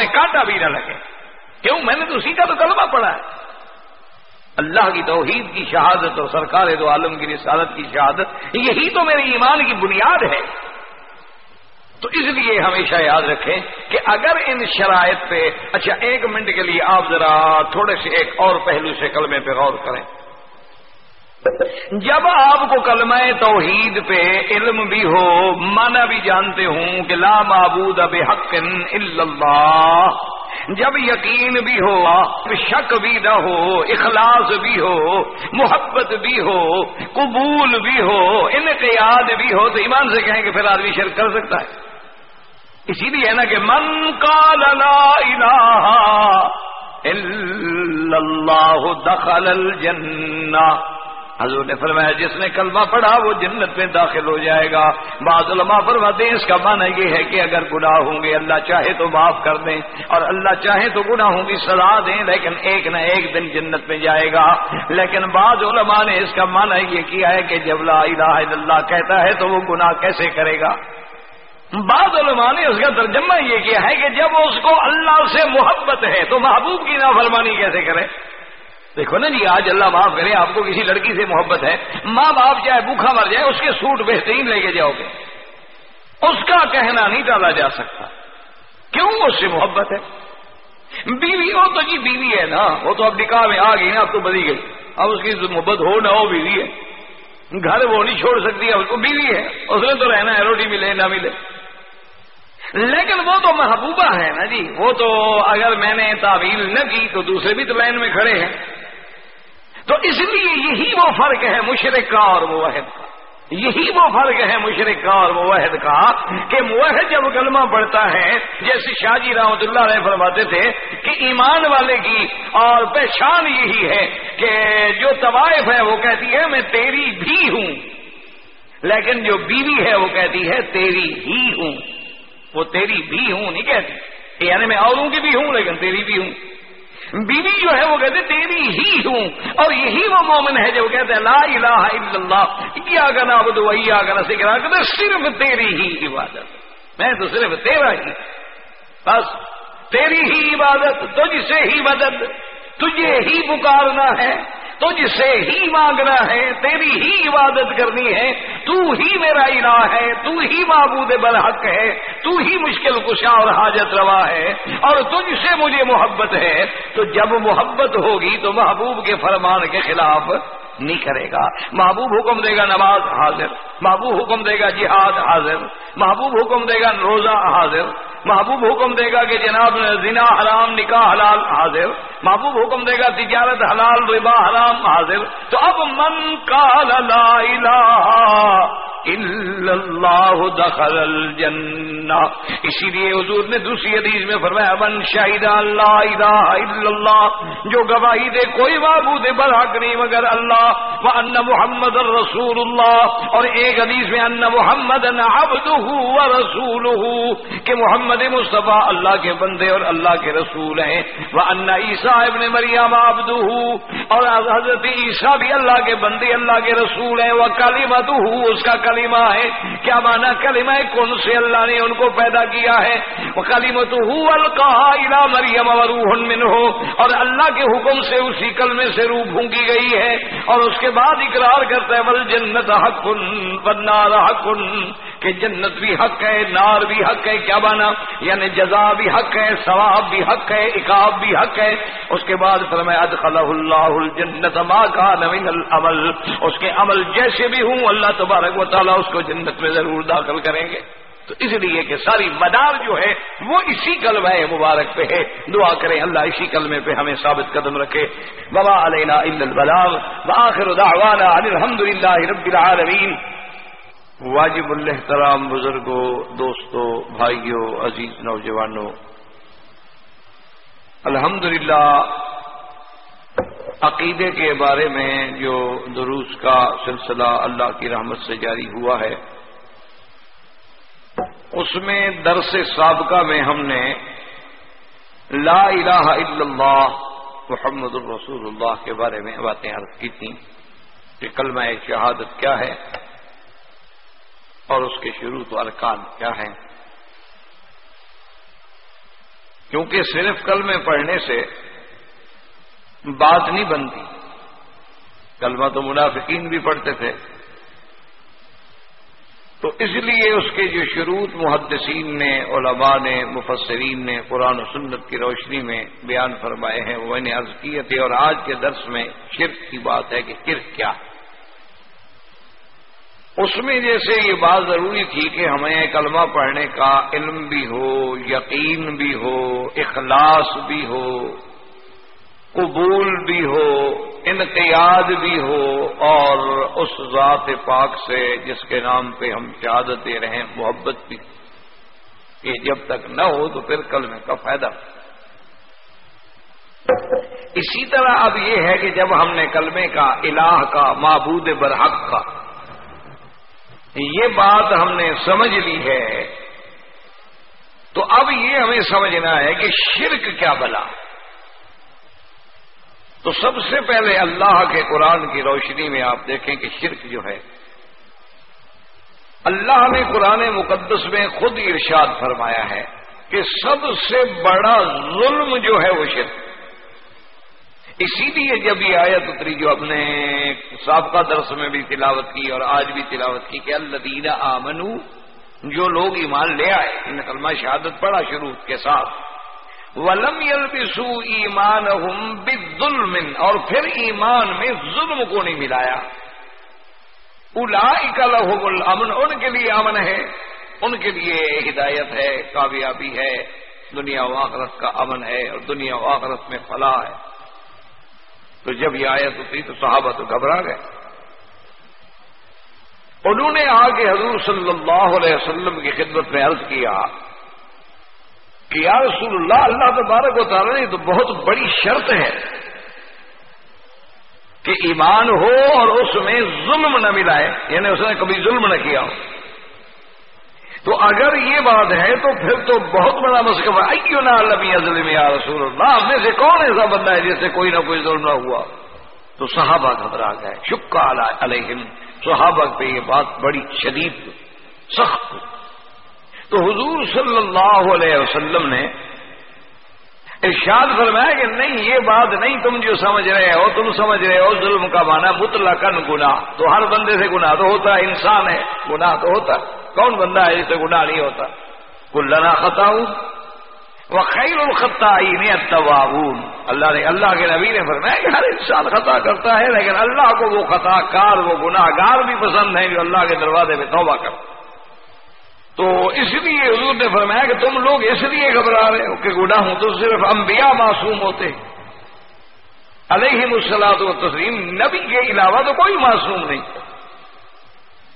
میں کانٹا بھی نہ لگے۔ کیوں؟ میں نے تو اسی کا تو کلمہ پڑھا۔ ہے اللہ کی توحید کی شہادت اور سرکار دو عالم کی رسالت کی شہادت، یہی تو میرے ایمان کی بنیاد ہے۔ تو اس لیے ہمیشہ یاد رکھیں کہ اگر ان شرائط پہ اچھا ایک منٹ کے لیے آپ ذرا تھوڑے سے ایک اور پہلو سے کلمے پہ غور کریں۔ جب آپ کو کلمہ توحید پہ علم بھی ہو مانا بھی جانتے ہوں کہ لا معبود اب حق اللہ۔ جب یقین بھی ہو، شک بھی نہ ہو، اخلاص بھی ہو، محبت بھی ہو، قبول بھی ہو، انقیاد بھی ہو، تو ایمان سے کہیں کہ پھر آدمی شرک کر سکتا ہے۔ اسی لیے ہے نا کہ من کا الہ الا اللہ دخل الجنہ۔ حضور نے فرمایا، جس نے کلمہ پڑھا، وہ جنت میں داخل ہو جائے گا۔ بعض علماء فرماتے ہیں، اس کا معنی یہ ہے کہ اگر گناہ ہوں گے، اللہ چاہے تو معاف کر دیں، اور اللہ چاہے تو گناہوں کی سزا دیں، لیکن ایک نہ ایک دن جنت میں جائے گا۔ لیکن بعض علماء نے اس کا معنی یہ کیا ہے کہ جب لا الہ الا اللہ کہتا ہے، تو وہ گناہ کیسے کرے گا؟ بعض علماء نے اس کا ترجمہ یہ کیا ہے کہ جب اس کو اللہ سے محبت ہے، تو محبوب کی نافرمانی کیسے کرے؟ دیکھو نا جی آج اللہ معاف کرے، آپ کو کسی لڑکی سے محبت ہے، ماں باپ چاہے بھوکھا مر جائے، اس کے سوٹ بہترین لے کے جاؤ گے۔ اس کا کہنا نہیں ڈالا جا سکتا۔ کیوں اس سے محبت ہے؟ بیوی ہو تو جی بیوی ہے نا، وہ تو اب نکاح میں آ گئی نا، اب تو بدی گئی۔ اب اس کی محبت ہو نہ ہو بیوی ہے۔ گھر وہ نہیں چھوڑ سکتی، اب کو بیوی ہے۔ اس نے تو رہنا ہے، روٹی ملے نہ ملے۔ لیکن وہ تو محبوبہ ہے نا جی وہ تو اگر میں نے تعویل نہ کی تو دوسرے بھی تو لائن میں کھڑے ہیں۔ تو اس لیے یہی وہ فرق ہے مشرق کا اور موحد کا۔ یہی وہ فرق ہے مشرق کا اور موحد کا کہ موحد جب کلمہ پڑھتا ہے، جیسے شاہ جی رحمت اللہ علیہ فرماتے تھے کہ ایمان والے کی اور پہچان یہی ہے کہ جو طوائف ہے وہ کہتی ہے میں تیری بھی ہوں۔ لیکن جو بیوی ہے وہ کہتی ہے، تیری ہی ہوں۔ وہ تیری بھی ہوں نہیں کہتی۔ یعنی میں اوروں کی بھی ہوں لیکن تیری بھی ہوں۔ بیوی جو ہے وہ کہتے تیری ہی ہوں۔ اور یہی وہ مومن ہے جو کہتے ہیں، لا الہ الا اللہ کیا گنا اب تو وہی آگنا سکھا کہتے صرف تیری ہی عبادت۔ میں تو صرف تیرا ہی۔ بس تیری ہی عبادت، تجھ سے ہی مدد، تجھے ہی پکارنا ہے۔ تجھ سے ہی مانگنا ہے، تیری ہی عبادت کرنی ہے، تو ہی میرا الہ ہے، تو ہی معبود برحق ہے، تو ہی مشکل کشا اور حاجت روا ہے، اور تجھ سے مجھے محبت ہے۔ تو جب محبت ہوگی تو محبوب کے فرمان کے خلاف نہیں کرے گا۔ محبوب حکم دے گا نماز حاضر۔ محبوب حکم دے گا جہاد حاضر۔ محبوب حکم دے گا روزہ حاضر۔ محبوب حکم دے گا کہ جناب زنا حرام، نکاح حلال حاضر۔ محبوب حکم دے گا تجارت حلال، ربا حرام حاضر۔ تو اب من کا لا الہ اللہ دخل الجنہ۔ اسی لیے حضور نے دوسری حدیث میں فرمایا، من شاہد اللہ الہ الا اللہ، جو گواہی دے، کوئی معبود برحق نہیں مگر اللہ وہ ان محمد رسول اللہ اور ایک حدیث میں ان محمد عبدہ و رسول کہ محمد مصطفیٰ اللہ کے بندے اور اللہ کے رسول ہیں۔ وہ ان عیسیٰ ابن مریم عبدہ اور حضرت عیسیٰ بھی اللہ کے بندے، اللہ کے رسول ہیں۔ وہ کالیمت اس کا کلمہ ہے۔ کیا مانا کلمہ کون سے اللہ نے ان کو پیدا کیا ہے؟ وہ کلیمت مریم روح من ہو اور اللہ کے حکم سے اسی کلمے سے روح بھونگی گئی ہے۔ اور اس کے بعد اقرار کرتا ہے بل جنت حق بنار حق، کہ جنت بھی حق ہے، نار بھی حق ہے، کیا بانا یعنی جزا بھی حق ہے، ثواب بھی حق ہے اکاب بھی حق ہے۔ اس کے بعد فرمایا، ادخلہ اللہ الجنت ما کان من العمل۔ اس کے عمل جیسے بھی ہوں، اللہ تبارک و تعالیٰ اس کو جنت میں ضرور داخل کریں گے۔ تو اس لیے کہ ساری مدار جو ہے وہ اسی کلمہ مبارک پہ ہے۔ دعا کریں اللہ اسی کلمے پہ ہمیں ثابت قدم رکھے۔ ببا علینا البلاغ۔ وآخر دعوانا الحمد للہ رب العالمین۔ واجب الحترام بزرگوں دوستوں بھائیوں عزیز نوجوانوں الحمد عقیدے کے بارے میں جو دروس کا سلسلہ اللہ کی رحمت سے جاری ہوا ہے اس میں درس سابقہ میں ہم نے لا الہ الا اللہ محمد الرسول اللہ کے بارے میں باتیں عرض کی تھیں کہ کلمہ شہادت کیا ہے اور اس کے شروع تو ارکان کیا ہیں۔ کیونکہ صرف کل پڑھنے سے بات نہیں بنتی۔ کلمہ تو منافقین بھی پڑھتے تھے۔ تو اس لیے اس کے جو شروط محدثین نے، علماء نے، مفسرین نے، قرآن و سنت کی روشنی میں بیان فرمائے ہیں، وہ نے عرض کیے تھے اور آج کے درس میں شرک کی بات ہے کہ شرک کیا۔ اس میں جیسے یہ بات ضروری تھی کہ ہمیں کلمہ پڑھنے کا علم بھی ہو، یقین بھی ہو، اخلاص بھی ہو قبول بھی ہو، انقیاد بھی ہو اور اس ذات پاک سے جس کے نام پہ ہم شہادت دے رہے ہیں محبت بھی۔ یہ جب تک نہ ہو تو پھر کلمے کا فائدہ۔ اسی طرح اب یہ ہے کہ جب ہم نے کلمے کا، الہ کا، معبود برحق کا، یہ بات ہم نے سمجھ لی ہے، تو اب یہ ہمیں سمجھنا ہے کہ شرک کیا بلا۔ تو سب سے پہلے اللہ کے قرآن کی روشنی میں آپ دیکھیں کہ شرک جو ہے، اللہ نے قرآن مقدس میں خود ارشاد فرمایا ہے کہ سب سے بڑا ظلم جو ہے وہ شرک۔ اسی لیے جب یہ آیت اتری جو اپنے سابقہ درس میں بھی تلاوت کی اور آج بھی تلاوت کی کہ اللہ آمنو، جو لوگ ایمان لے آئے ان کلمہ شہادت پڑا شروع کے ساتھ۔ ولم یلبسو ایمان ظلم اور پھر ایمان میں ظلم کو نہیں ملایا۔ الا لهم الامن، ان کے لیے امن ہے، ان کے لیے ہدایت ہے، کامیابی ہے۔ دنیا و آخرت کا امن ہے اور دنیا و آخرت میں فلاح ہے۔ تو جب یہ آیت ہوتی تو صحابہ تو گھبرا گئے۔ انہوں نے آگے حضور صلی اللہ علیہ وسلم کی خدمت میں عرض کیا کہ یا رسول اللہ اللہ تبارک و تعالیٰ نے تو بہت بڑی شرط ہے کہ ایمان ہو اور اس میں ظلم نہ ملائے یعنی اس نے کبھی ظلم نہ کیا ہو۔ تو اگر یہ بات ہے تو پھر تو بہت بڑا مسئلہ ہے۔ کیوں نہ اللہ ظلم یا رسول اللہ ہم میں سے کون ایسا بندہ ہے جس سے کوئی نہ کوئی ظلم نہ ہوا؟ تو صحابہ گھبرا گئے، شکا علیہم۔ صحابہ پہ یہ بات بڑی شدید، سخت۔ تو حضور صلی اللہ علیہ وسلم نے ارشاد فرمایا کہ نہیں، یہ بات نہیں تم جو سمجھ رہے ہو، تم سمجھ رہے ہو، ظلم کا مانا مطلقاً گنا تو ہر بندے سے گنا تو ہوتا ہے، انسان ہے گنا تو ہوتا کون بندہ ہے جسے گنا نہیں ہوتا؟ کلنا خطا وہ خیر الخطا نے اللہ نے، اللہ کے نبی نے فرمایا کہ ہر انسان خطا کرتا ہے، لیکن اللہ کو وہ خطا کار وہ گناہ گار بھی پسند ہے جو اللہ کے دروازے میں توبہ کرتا تو اس لیے حضور نے فرمایا کہ تم لوگ اس لیے گھبرا رہے ہو کہ گناہ ہوں تو صرف انبیاء معصوم ہوتے علیہ مسلاط و تسلیم نبی کے علاوہ تو کوئی معصوم نہیں۔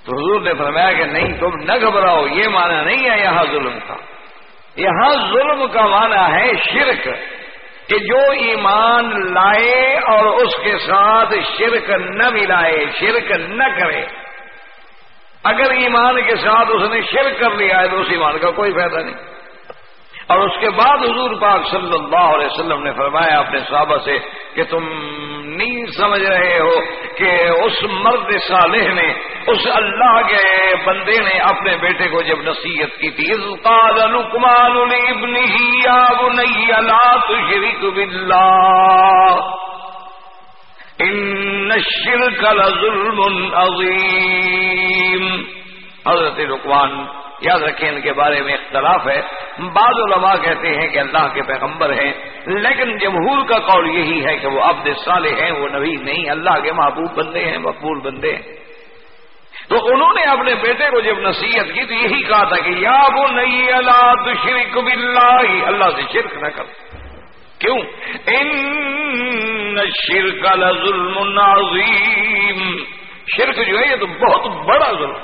تو حضور نے فرمایا کہ نہیں، تم نہ گھبراؤ، یہ معنی نہیں ہے یہاں ظلم کا۔ یہاں ظلم کا معنی ہے شرک، کہ جو ایمان لائے اور اس کے ساتھ شرک نہ ملائے، شرک نہ کرے۔ اگر ایمان کے ساتھ اس نے شرک کر لیا ہے تو اس ایمان کا کوئی فائدہ نہیں۔ اور اس کے بعد حضور پاک صلی اللہ علیہ وسلم نے فرمایا اپنے صحابہ سے کہ تم نہیں سمجھ رہے ہو کہ اس مرد صالح نے، اس اللہ کے بندے نے اپنے بیٹے کو جب نصیحت کی تھی قال لقمان لا تشرک باللہ۔ ان الشرك لظلم عظیم حضرت رکوان یاد رکھیں ان کے بارے میں اختلاف ہے۔ بعض علماء کہتے ہیں کہ اللہ کے پیغمبر ہیں، لیکن جمہور کا قول یہی ہے کہ وہ عبد صالح ہیں، وہ نبی نہیں، اللہ کے محبوب بندے ہیں، مقبول بندے ہیں۔ تو انہوں نے اپنے بیٹے کو جب نصیحت کی تو یہی کہا تھا کہ یا وہ نہیں اللہ تو شرک بلّہ اللہ سے شرک نہ کر۔ کیوں؟ ان شرک ظلم عظیم شرک جو ہے، یہ تو بہت بڑا ظلم۔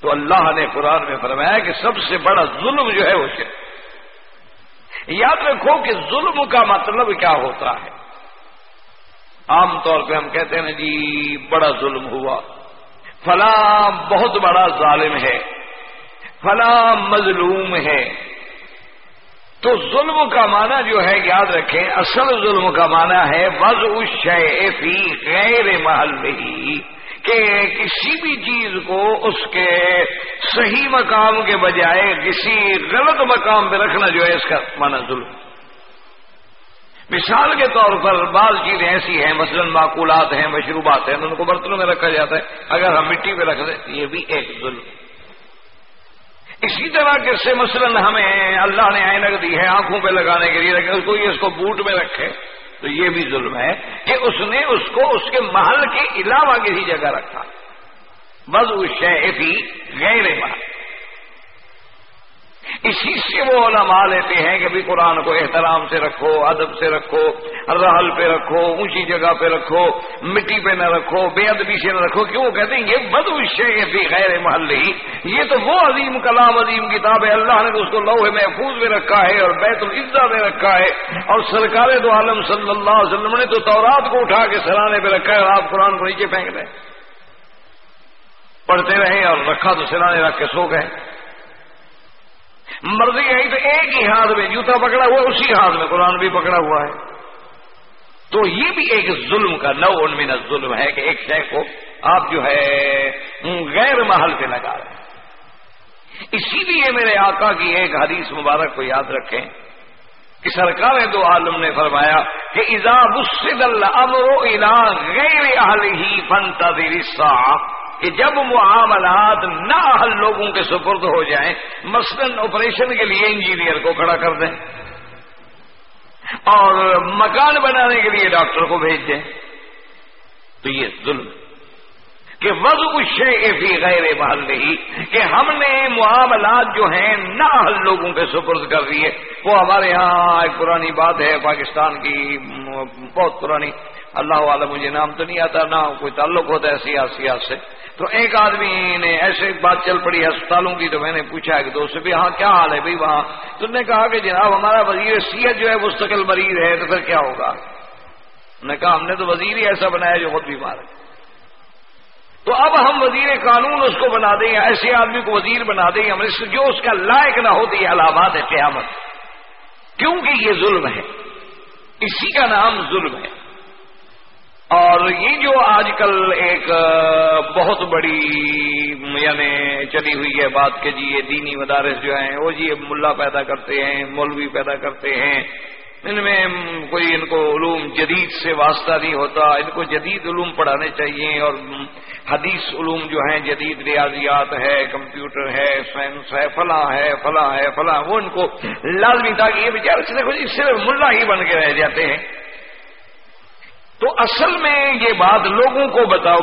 تو اللہ نے قرآن میں فرمایا کہ سب سے بڑا ظلم جو ہے وہ شرک۔ یاد رکھو کہ ظلم کا مطلب کیا ہوتا ہے؟ عام طور پہ ہم کہتے ہیں جی بڑا ظلم ہوا۔ فلاں بہت بڑا ظالم ہے۔ فلاں مظلوم ہے۔ تو ظلم کا معنی جو ہے یاد رکھیں، اصل ظلم کا معنی ہے وز اس فی غیر محل میں ہی کہ کسی بھی چیز کو اس کے صحیح مقام کے بجائے کسی غلط مقام پہ رکھنا جو ہے اس کا مانا ظلم۔ مثال کے طور پر بعض چیزیں ایسی ہیں، مثلا معقولات ہیں، مشروبات ہیں، ان کو برتنوں میں رکھا جاتا ہے، اگر ہم مٹی پہ رکھ دیں، یہ بھی ایک ظلم۔ اسی طرح کے سے مثلا ہمیں اللہ نے اینک دی ہے آنکھوں پہ لگانے کے لیے رکھے کوئی اس کو بوٹ میں رکھے تو یہ بھی ظلم ہے کہ اس نے اس کو اس کے محل کے علاوہ کسی جگہ رکھا۔ بس اس شہ بھی غیر محل۔ اسی سے وہ علماء لیتے ہیں کہ بھی قرآن کو احترام سے رکھو، ادب سے رکھو، رحل پہ رکھو، اونچی جگہ پہ رکھو، مٹی پہ نہ رکھو، بے ادبی سے نہ رکھو، کیوں؟ کہتے ہیں یہ بد یہ بھی غیر محلی یہ تو وہ عظیم کلام، عظیم کتاب ہے، اللہ نے تو اس کو لوہے محفوظ میں رکھا ہے اور بیت العزا میں رکھا ہے۔ اور سرکار دو عالم صلی اللہ علیہ وسلم نے تو تورات کو اٹھا کے سرانے پہ رکھا ہے اور آپ قرآن کو نیچے پھینک دیں۔ پڑھتے رہے اور رکھا تو سرانے رکھ کے سو گئے۔ مرضی ہے تو ایک ہی ہاتھ میں، جوتا پکڑا ہوا، اسی ہاتھ میں، قرآن بھی پکڑا ہوا ہے۔ تو یہ بھی ایک ظلم کا نو ان میں ظلم ہے کہ ایک شے کو آپ جو ہے غیر محل پہ لگا رہے ہیں۔ اسی لیے میرے آقا کی ایک حدیث مبارک کو یاد رکھیں کہ سرکار دو عالم نے فرمایا کہ امر الا غیر اہل ہی فنتا کہ جب معاملات نہ حل لوگوں کے سپرد ہو جائیں، مثلا آپریشن کے لیے انجینئر کو کھڑا کر دیں اور مکان بنانے کے لیے ڈاکٹر کو بھیج دیں۔ تو یہ ظلم کہ وضو شے بھی غیر محل نہیں کہ ہم نے معاملات جو ہیں نہ حل لوگوں کے سپرد کر دیے۔ وہ ہمارے یہاں ایک پرانی بات ہے، پاکستان کی بہت پرانی۔ اللہ والا مجھے نام تو نہیں آتا، نہ کوئی تعلق ہوتا ہے سیاست سے۔ تو ایک آدمی نے ایسے بات چل پڑی اسپتالوں کی، تو میں نے پوچھا کہ دوست بھی ہاں کیا حال ہے؟ بھائی وہاں۔ تو نے کہا کہ جناب، ہمارا وزیر سیت جو ہے مستقل مریض ہے، تو پھر کیا ہوگا؟ نے کہا، ہم نے تو وزیر ہی ایسا بنایا جو خود بیمار ہے تو اب ہم وزیر قانون اس کو بنا دیں، یا ایسے آدمی کو وزیر بنا دیں، یا جو اس کا لائق نہ ہوتی ہے علامات ہے قیامت۔ کیونکہ یہ ظلم ہے۔ اسی کا نام ظلم ہے۔ اور یہ جو آج کل ایک بہت بڑی یعنی چلی ہوئی ہے بات کہ جی یہ دینی مدارس جو ہیں، وہ جی ملا پیدا کرتے ہیں، مولوی پیدا کرتے ہیں، ان میں کوئی ان کو علوم جدید سے واسطہ نہیں ہوتا، ان کو جدید علوم پڑھانے چاہیے اور حدیث علوم جو ہیں، جدید ریاضیات ہے، کمپیوٹر ہے، سائنس ہے، فلاں ہے فلاں ہے، فلاں، وہ ان کو لازمی تھا کہ یہ بیچارے صرف ملا ہی بن کے رہ جاتے ہیں۔ تو اصل میں یہ بات لوگوں کو بتاؤ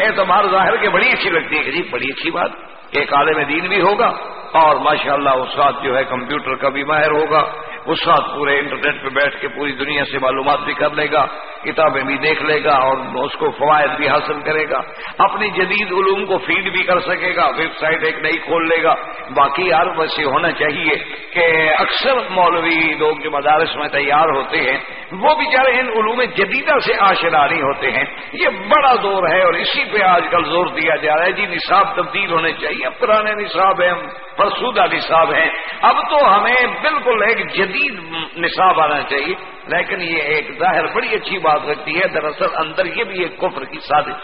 اعتبار ظاہر کے بڑی اچھی لگتی ہے کہ جی بڑی اچھی بات، ایک عالم دین بھی ہوگا اور ماشاءاللہ اللہ اس جو ہے کمپیوٹر کا بھی ماہر ہوگا۔ اس ساتھ پورے انٹرنیٹ پہ بیٹھ کے پوری دنیا سے معلومات بھی کر لے گا، کتابیں بھی دیکھ لے گا اور اس کو فوائد بھی حاصل کرے گا۔ اپنی جدید علوم کو فیڈ بھی کر سکے گا، ویب سائٹ ایک نئی کھول لے گا۔ باقی یار ویسے ہونا چاہیے کہ اکثر مولوی لوگ جو مدارس میں تیار ہوتے ہیں، وہ بیچارے ان علوم جدیدہ سے آشراری ہوتے ہیں۔ یہ بڑا زور ہے اور اسی پہ آج کل زور دیا جا رہا ہے۔ جی نصاب تبدیل ہونے چاہیے پرانے نصاب ہیں، فرسودہ نصاب ہیں۔ اب تو ہمیں بالکل ایک جدید نصاب آنا چاہیے، لیکن یہ ایک ظاہر بڑی اچھی بات رکھتی ہے، دراصل اندر یہ بھی ایک کفر کی سازش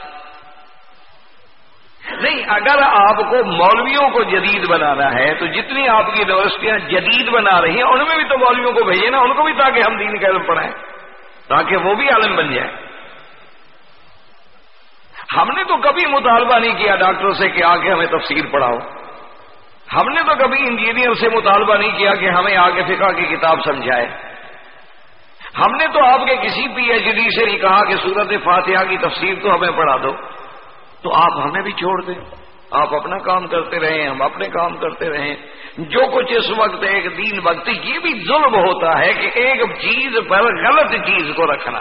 نہیں، اگر آپ کو مولویوں کو جدید بنانا ہے، تو جتنی آپ کی یونیورسٹیاں جدید بنا رہی ہیں، ان میں بھی تو مولویوں کو بھیجے نا، ان کو بھی تاکہ ہم دین کا علم پڑھائیں، تاکہ وہ بھی عالم بن جائیں۔ ہم نے تو کبھی مطالبہ نہیں کیا ڈاکٹر سے کہ آگے ہمیں تفسیر پڑھاؤ۔ ہم نے تو کبھی انجینئر سے مطالبہ نہیں کیا کہ ہمیں آگے فقہ کی کتاب سمجھائے۔ ہم نے تو آپ کے کسی پی ایچ ڈی سے نہیں کہا کہ سورت فاتحہ کی تفسیر تو ہمیں پڑھا دو۔ تو آپ ہمیں بھی چھوڑ دیں۔ آپ اپنا کام کرتے رہیں، ہم اپنے کام کرتے رہیں۔ جو کچھ اس وقت ایک دین وقت یہ بھی ظلم ہوتا ہے کہ ایک چیز پر غلط چیز کو رکھنا۔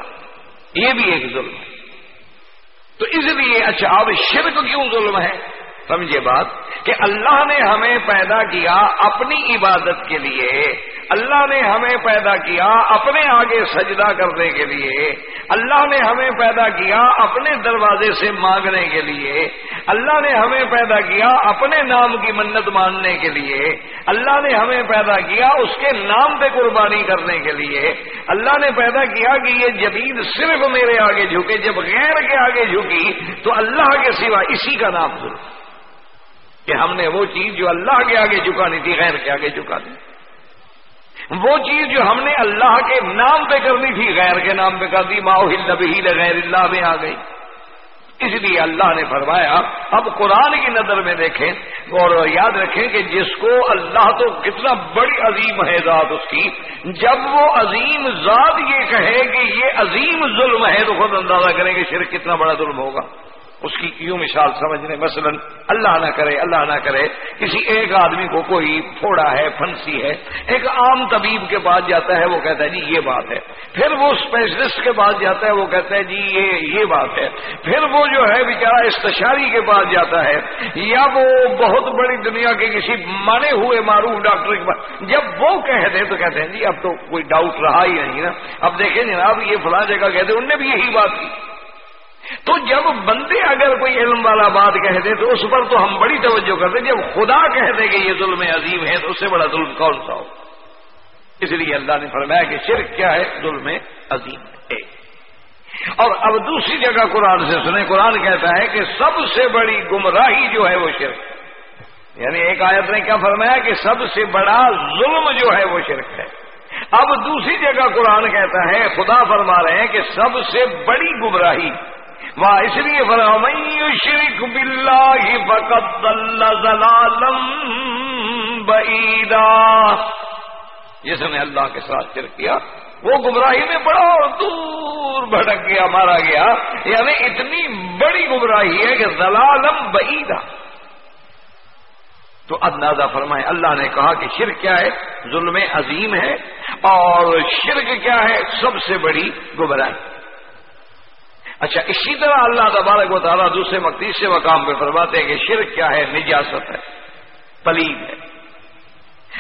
یہ بھی ایک ظلم۔ ہے تو اس لیے اچھا اب شرک کیوں ظلم ہے؟ سمجھے بات کہ اللہ نے ہمیں پیدا کیا اپنی عبادت کے لیے۔ اللہ نے ہمیں پیدا کیا اپنے آگے سجدہ کرنے کے لیے۔ اللہ نے ہمیں پیدا کیا اپنے دروازے سے مانگنے کے لیے۔ اللہ نے ہمیں پیدا کیا اپنے نام کی منت ماننے کے لیے۔ اللہ نے ہمیں پیدا کیا اس کے نام پہ قربانی کرنے کے لیے۔ اللہ نے پیدا کیا کہ یہ جبین صرف میرے آگے جھکے، جب غیر کے آگے جھکی تو اللہ کے سوا اسی کا نام ضرور کہ ہم نے وہ چیز جو اللہ کے آگے چکانی تھی، غیر کے آگے چکا دی وہ چیز جو ہم نے اللہ کے نام پہ کرنی تھی، غیر کے نام پہ کر دی۔ ماحول غیر اللہ میں آ گئی۔ اس لیے اللہ نے فرمایا، اب قرآن کی نظر میں دیکھیں اور یاد رکھیں کہ جس کو اللہ تو کتنا بڑی عظیم ہے ذات اس کی۔ جب وہ عظیم ذات یہ کہے کہ یہ عظیم ظلم ہے تو خود اندازہ کریں کہ شرک کتنا بڑا ظلم ہوگا۔ اس کی یوں مثال سمجھنے، مثلا اللہ نہ کرے، اللہ نہ کرے، کسی ایک آدمی کو کوئی پھوڑا ہے، پھنسی ہے، ایک عام طبیب کے پاس جاتا ہے، وہ کہتا ہے جی یہ بات ہے. پھر وہ اسپیشلسٹ کے پاس جاتا ہے، وہ کہتا ہے جی یہ یہ بات ہے. پھر وہ جو ہے، بیچارہ استشاری کے پاس جاتا ہے، یا وہ بہت بڑی دنیا کے کسی مانے ہوئے معروف ڈاکٹر کے پاس، جب وہ کہہ دیں تو کہتے ہیں جی اب تو کوئی ڈاؤٹ رہا ہی نہیں نا۔ اب دیکھیں جناب، یہ فلاں جگہ کہتے انہوں نے بھی یہی بات کی۔ تو جب بندے اگر کوئی علم والا بات کہہ دے تو اس پر تو ہم بڑی توجہ کرتے جب خدا کہہ دے کہ یہ ظلم عظیم ہے تو اس سے بڑا ظلم کون سا ہو؟ اس لیے اللہ نے فرمایا کہ شرک کیا ہے؟ ظلم عظیم ہے۔ اور اب دوسری جگہ قرآن سے سنیں۔ قرآن کہتا ہے کہ سب سے بڑی گمراہی جو ہے وہ شرک یعنی ایک آیت نے کیا فرمایا کہ سب سے بڑا ظلم جو ہے وہ شرک ہے۔ اب دوسری جگہ قرآن کہتا ہے، خدا فرما رہے ہیں کہ سب سے بڑی گمراہی واہ اس لیے فرمائی شرک بلّہ بقت ضلالم بعیدا۔ جس نے اللہ کے ساتھ شرک کیا، وہ گمراہی میں بڑا دور بھٹک گیا، مارا گیا۔ یعنی اتنی بڑی گمراہی ہے کہ ضلالم بعیدا۔ تو اندازہ فرمائے، اللہ نے کہا کہ شرک کیا ہے؟ ظلم عظیم ہے۔ اور شرک کیا ہے؟ سب سے بڑی گمراہی۔ اچھا اسی طرح اللہ تبارک و تعالیٰ دوسرے مقدس سے مقام پہ فرماتے ہیں کہ شرک کیا ہے؟ نجاست ہے، پلید ہے۔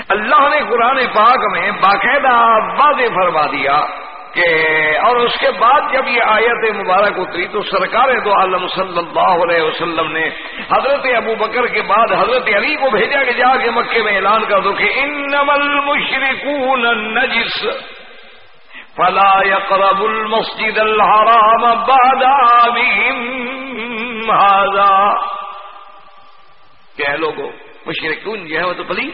اللہ نے قرآن پاک میں باقاعدہ واضح فرما دیا کہ، اور اس کے بعد جب یہ آیت مبارک اتری تو سرکار دو عالم صلی اللہ علیہ وسلم نے حضرت ابو بکر کے بعد حضرت علی کو بھیجا کہ جا کے مکے میں اعلان کر دو کہ ان نمل نجس فلا يقرب المسجد الحرام بعد عامهم هذا. کہ لوگوں مشرقون جو ہے وہ تو پلی،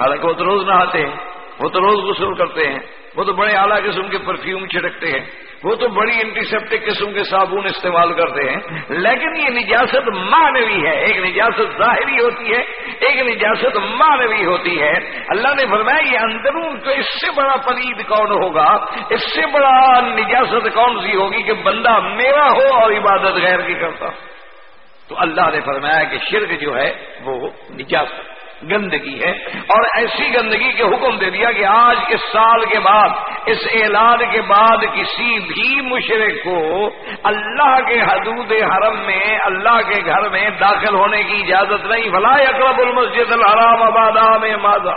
حالانکہ وہ تو روز نہاتے ہیں، وہ تو روز غسل کرتے ہیں۔ وہ تو بڑے اعلیٰ قسم کے پرفیوم چھڑکتے ہیں، وہ تو بڑی اینٹیسیپٹک قسم کے صابن استعمال کرتے ہیں۔ لیکن یہ نجاست مانوی ہے، ایک نجاست ظاہری ہوتی ہے، ایک نجاست مانوی ہوتی ہے۔ اللہ نے فرمایا، یہ اندرون تو اس سے بڑا پلید کون ہوگا؟ اس سے بڑا نجاست کون سی ہوگی کہ بندہ میرا ہو اور عبادت غیر کی کرتا تو اللہ نے فرمایا کہ شرک جو ہے وہ نجاست گندگی ہے۔ اور ایسی گندگی کے حکم دے دیا کہ آج اس سال کے بعد، اس اعلان کے بعد کسی بھی مشرق کو اللہ کے حدود حرم میں، اللہ کے گھر میں داخل ہونے کی اجازت نہیں۔ بھلا اقرب المسجد الحرام آبادہ میں مادہ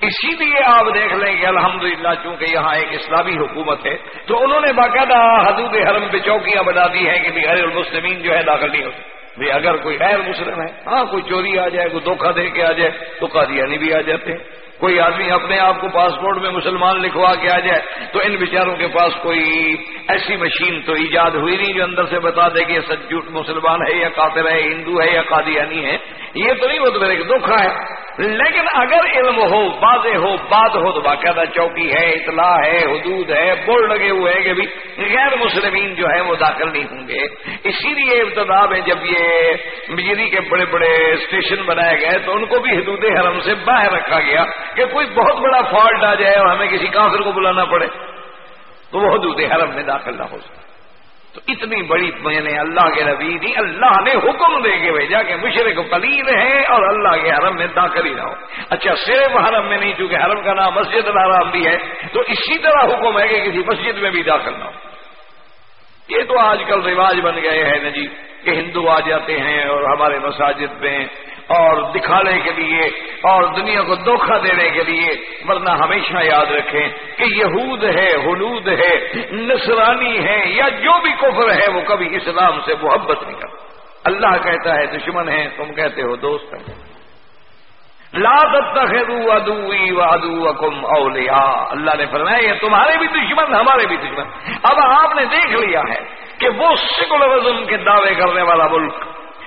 اسی لیے آپ دیکھ لیں کہ الحمدللہ چونکہ یہاں ایک اسلامی حکومت ہے، تو انہوں نے باقاعدہ حدود حرم پہ چوکیاں بنا دی ہیں کہ غیر المسلمین جو ہے داخل نہیں ہوتی بھائی اگر کوئی غیر مسلم ہے ہاں کوئی چوری آ جائے، کوئی دھوکہ دے کے آ جائے تو قادیانی بھی آ جاتے ہیں۔ کوئی آدمی اپنے آپ کو پاسپورٹ میں مسلمان لکھوا کے آ جائے، تو ان بیچاروں کے پاس کوئی ایسی مشین تو ایجاد ہوئی نہیں جو اندر سے بتا دے کہ یہ سچ مسلمان ہے یا قاتل ہے، ہندو ہے یا قادیانی ہے۔ یہ تو نہیں وہ تو میرے دھوکھا ہے۔ لیکن اگر علم ہو، واضح ہو، بات ہو، تو باقاعدہ چوکی ہے، اطلاع ہے، حدود ہے، بورڈ لگے ہوئے ہیں کہ بھی غیر مسلمین جو ہے وہ داخل نہیں ہوں گے۔ اسی لیے ابتدا میں جب یہ بجلی کے بڑے بڑے اسٹیشن بنائے گئے، تو ان کو بھی حدود حرم سے باہر رکھا گیا۔ کہ کوئی بہت بڑا فالٹ آ جائے اور ہمیں کسی کافر کو بلانا پڑے، تو وہ حدود حرم میں داخل نہ ہو سکے۔ تو اتنی بڑی میں نے اللہ کے نبی دی، اللہ نے حکم دے کے بھیجا کہ مشرق پلید ہے اور اللہ کے حرم میں داخل ہی نہ ہو۔ اچھا صرف حرم میں نہیں، چونکہ حرم کا نام مسجد الحرام بھی ہے، تو اسی طرح حکم ہے کہ کسی مسجد میں بھی داخل نہ ہو۔ یہ تو آج کل رواج بن گئے ہیں نا جی کہ ہندو آ جاتے ہیں اور ہمارے مساجد میں اور دکھانے کے لیے اور دنیا کو دھوکہ دینے کے لیے، ورنہ ہمیشہ یاد رکھیں کہ یہود ہے، حلود ہے، نصرانی ہے یا جو بھی کفر ہے، وہ کبھی اسلام سے محبت نہیں کرتا۔ اللہ کہتا ہے، دشمن ہے تم کہتے ہو، دوست ہیں۔ لا تتخذوا عدوی و عدوکم اولیاء۔ اللہ نے فرمایا، یہ تمہارے بھی دشمن، ہمارے بھی دشمن۔ اب آپ نے دیکھ لیا ہے کہ وہ سیکولرزم کے دعوے کرنے والا ملک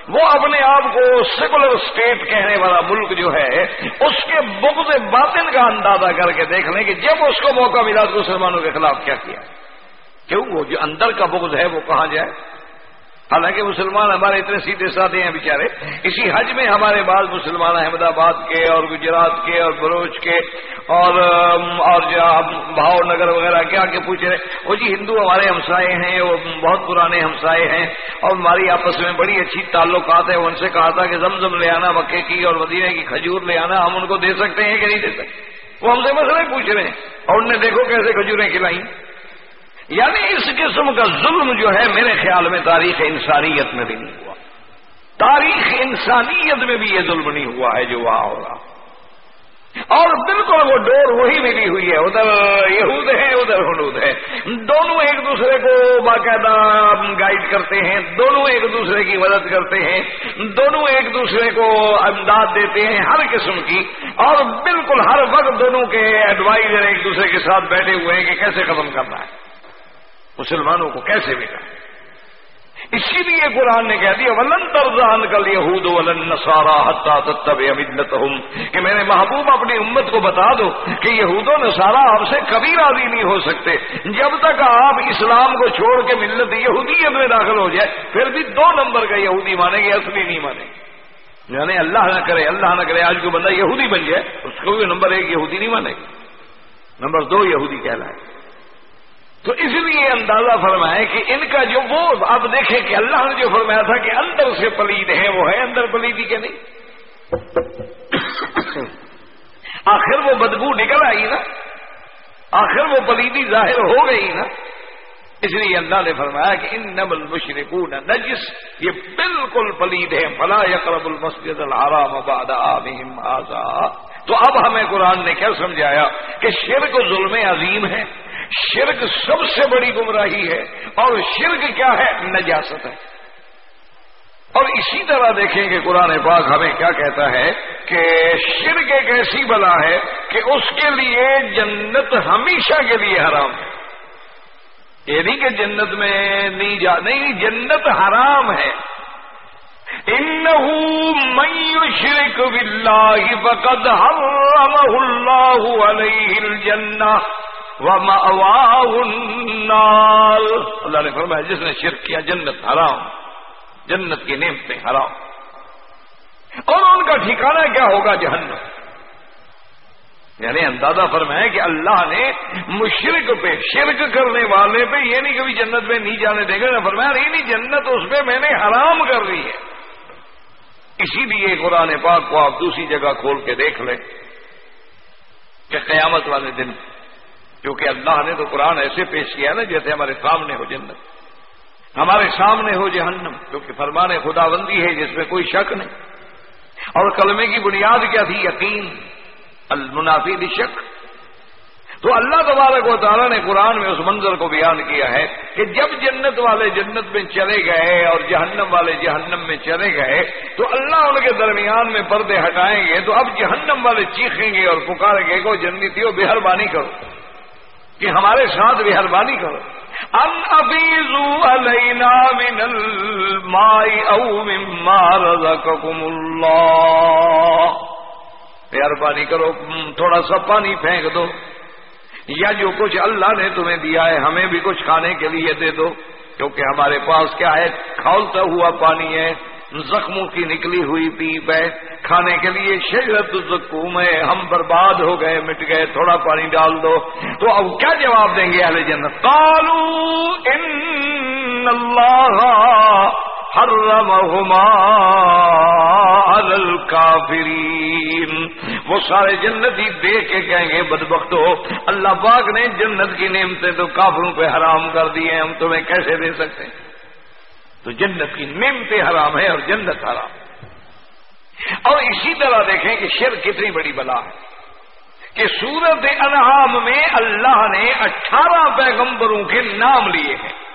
وہ اپنے آپ کو سیکولر اسٹیٹ کہنے والا ملک جو ہے، اس کے بغض باطن کا اندازہ کر کے دیکھ لیں کہ جب اس کو موقع ملا تو مسلمانوں کے خلاف کیا کیا۔ کیوں؟ وہ جو اندر کا بغض ہے، وہ کہاں جائے؟ حالانکہ مسلمان ہمارے اتنے سیدھے سادے ہیں بیچارے۔ اسی حج میں ہمارے بعض مسلمان احمد آباد کے اور گجرات کے اور بروچ کے اور اور جو بھاؤ نگر وغیرہ کیا کے پوچھ رہے۔ وہ جی ہندو ہمارے ہمسائے ہیں، وہ بہت پرانے ہمسائے ہیں۔ اور ہماری آپس میں بڑی اچھی تعلقات ہیں۔ ان سے کہا تھا کہ زمزم لے آنا، مکے کی اور مدینے کی کھجور لے آنا، ہم ان کو دے سکتے ہیں کہ نہیں دے سکتے؟ وہ ہم سے مسئلے پوچھ رہے ہیں۔ اور انہوں نے دیکھو کیسے کھجوریں کھلائیں۔ یعنی اس قسم کا ظلم جو ہے میرے خیال میں تاریخ انسانیت میں بھی نہیں ہوا۔ تاریخ انسانیت میں بھی یہ ظلم نہیں ہوا ہے جو وہاں ہوگا اور بالکل وہ ڈور وہی ملی ہوئی ہے، ادھر یہود ہے ادھر حنود ہے دونوں ایک دوسرے کو باقاعدہ گائیڈ کرتے ہیں، دونوں ایک دوسرے کی مدد کرتے ہیں، دونوں ایک دوسرے کو امداد دیتے ہیں ہر قسم کی۔ اور بالکل ہر وقت دونوں کے ایڈوائزر ایک دوسرے کے ساتھ بیٹھے ہوئے ہیں کہ کیسے ختم کرنا ہے۔ مسلمانوں کو کیسے ملا؟ اسی لیے قرآن نے کہہ دیا، ولن ترزان کل یہود ولن نسارا حتہ تب امدت کہ میرے محبوب اپنی امت کو بتا دو کہ یہود و نصارہ آپ سے کبھی راضی نہیں ہو سکتے۔ جب تک آپ اسلام کو چھوڑ کے ملت یہودیت میں داخل ہو جائے، پھر بھی دو نمبر کا یہودی مانیں گے اصلی نہیں مانیں گے یعنی اللہ نہ کرے، اللہ نہ کرے، آج کو بندہ یہودی بن جائے، اس کو بھی نمبر ایک یہودی نہیں مانے گے نمبر دو یہودی کہلائے۔ تو اس لیے اندازہ فرمائے کہ ان کا جو وہ اب دیکھیں کہ اللہ نے جو فرمایا تھا کہ اندر سے پلید ہے، وہ ہے اندر پلیدی کے نہیں؟ آخر وہ بدبو نکل آئی نا؟ آخر وہ پلیدی ظاہر ہو گئی نا؟ اس لیے اللہ نے فرمایا کہ ان نبل مشرقون نجس، یہ بالکل پلید ہے، فلا یقرب المسجد الحرام بعد آمہم آزا۔ تو اب ہمیں قرآن نے کیا سمجھایا کہ شرک ظلم عظیم ہے شرک سب سے بڑی گمراہی ہے اور شرک کیا ہے؟ نجاست ہے۔ اور اسی طرح دیکھیں کہ قرآن پاک ہمیں کیا کہتا ہے کہ شرک ایک ایسی بلا ہے کہ اس کے لیے جنت ہمیشہ کے لیے حرام ہے۔ یہ نہیں کہ جنت میں نہیں جا نہیں، جنت حرام ہے۔ شرک بلّہ بقد حرمہ اللہ علیہ الجنہ اللہ نے فرمایا، جس نے شرک کیا، جنت حرام، جنت کی نیم پہ حرام۔ اور ان کا ٹھکانہ کیا ہوگا؟ جہنم۔ یعنی اندازہ فرمایا کہ اللہ نے مشرق پہ، شرک کرنے والے پہ یہ نہیں کبھی جنت میں نہیں جانے دے گا فرمایا، نہیں نہیں، جنت اس پہ میں نے حرام کر دی ہے۔ اسی لیے قرآن پاک کو آپ دوسری جگہ کھول کے دیکھ لیں کہ قیامت والے دن، کیونکہ اللہ نے تو قرآن ایسے پیش کیا نا جیسے ہمارے سامنے ہو جنت۔ ہمارے سامنے ہو جہنم، کیونکہ فرمان خدا بندی ہے، جس میں کوئی شک نہیں۔ اور کلمے کی بنیاد کیا تھی؟ یقین۔ المنافی شک تو اللہ تبارک و تعالیٰ نے قرآن میں اس منظر کو بیان کیا ہے کہ جب جنت والے جنت میں چلے گئے اور جہنم والے جہنم میں چلے گئے، تو اللہ ان کے درمیان میں پردے ہٹائیں گے، تو اب جہنم والے چیخیں گے اور پکاریں گے کو جنتیوں بہربانی کرو، کہ ہمارے ساتھ مہربانی کرو۔ ان ابیزو علینا من المائی او مما رزقکم اللہ مہربانی کرو تھوڑا سا پانی پھینک دو۔ یا جو کچھ اللہ نے تمہیں دیا ہے، ہمیں بھی کچھ کھانے کے لیے دے دو۔ کیونکہ ہمارے پاس کیا ہے؟ کھولتا ہوا پانی ہے، زخموں کی نکلی ہوئی پیپ ہے۔ کھانے کے لیے شیرت زکوم ہے، ہم برباد ہو گئے، مٹ گئے، تھوڑا پانی ڈال دو۔ تو اب کیا جواب دیں گے اہل جنت؟ کالو ان اللہ حرمہما الکافرین وہ سارے جنت ہی دیکھ کے کہیں گے بدبختو۔ اللہ پاک نے جنت کی نعمتیں تو کافروں پہ حرام کر دی ہیں، ہم تمہیں کیسے دے سکتے ہیں؟ تو جنت کی نعمتیں حرام ہے اور جنت حرام۔ اور اسی طرح دیکھیں کہ شرک کتنی بڑی بلا ہے۔ کہ سورت انعام میں اللہ نے اٹھارہ پیغمبروں کے نام لیے ہیں۔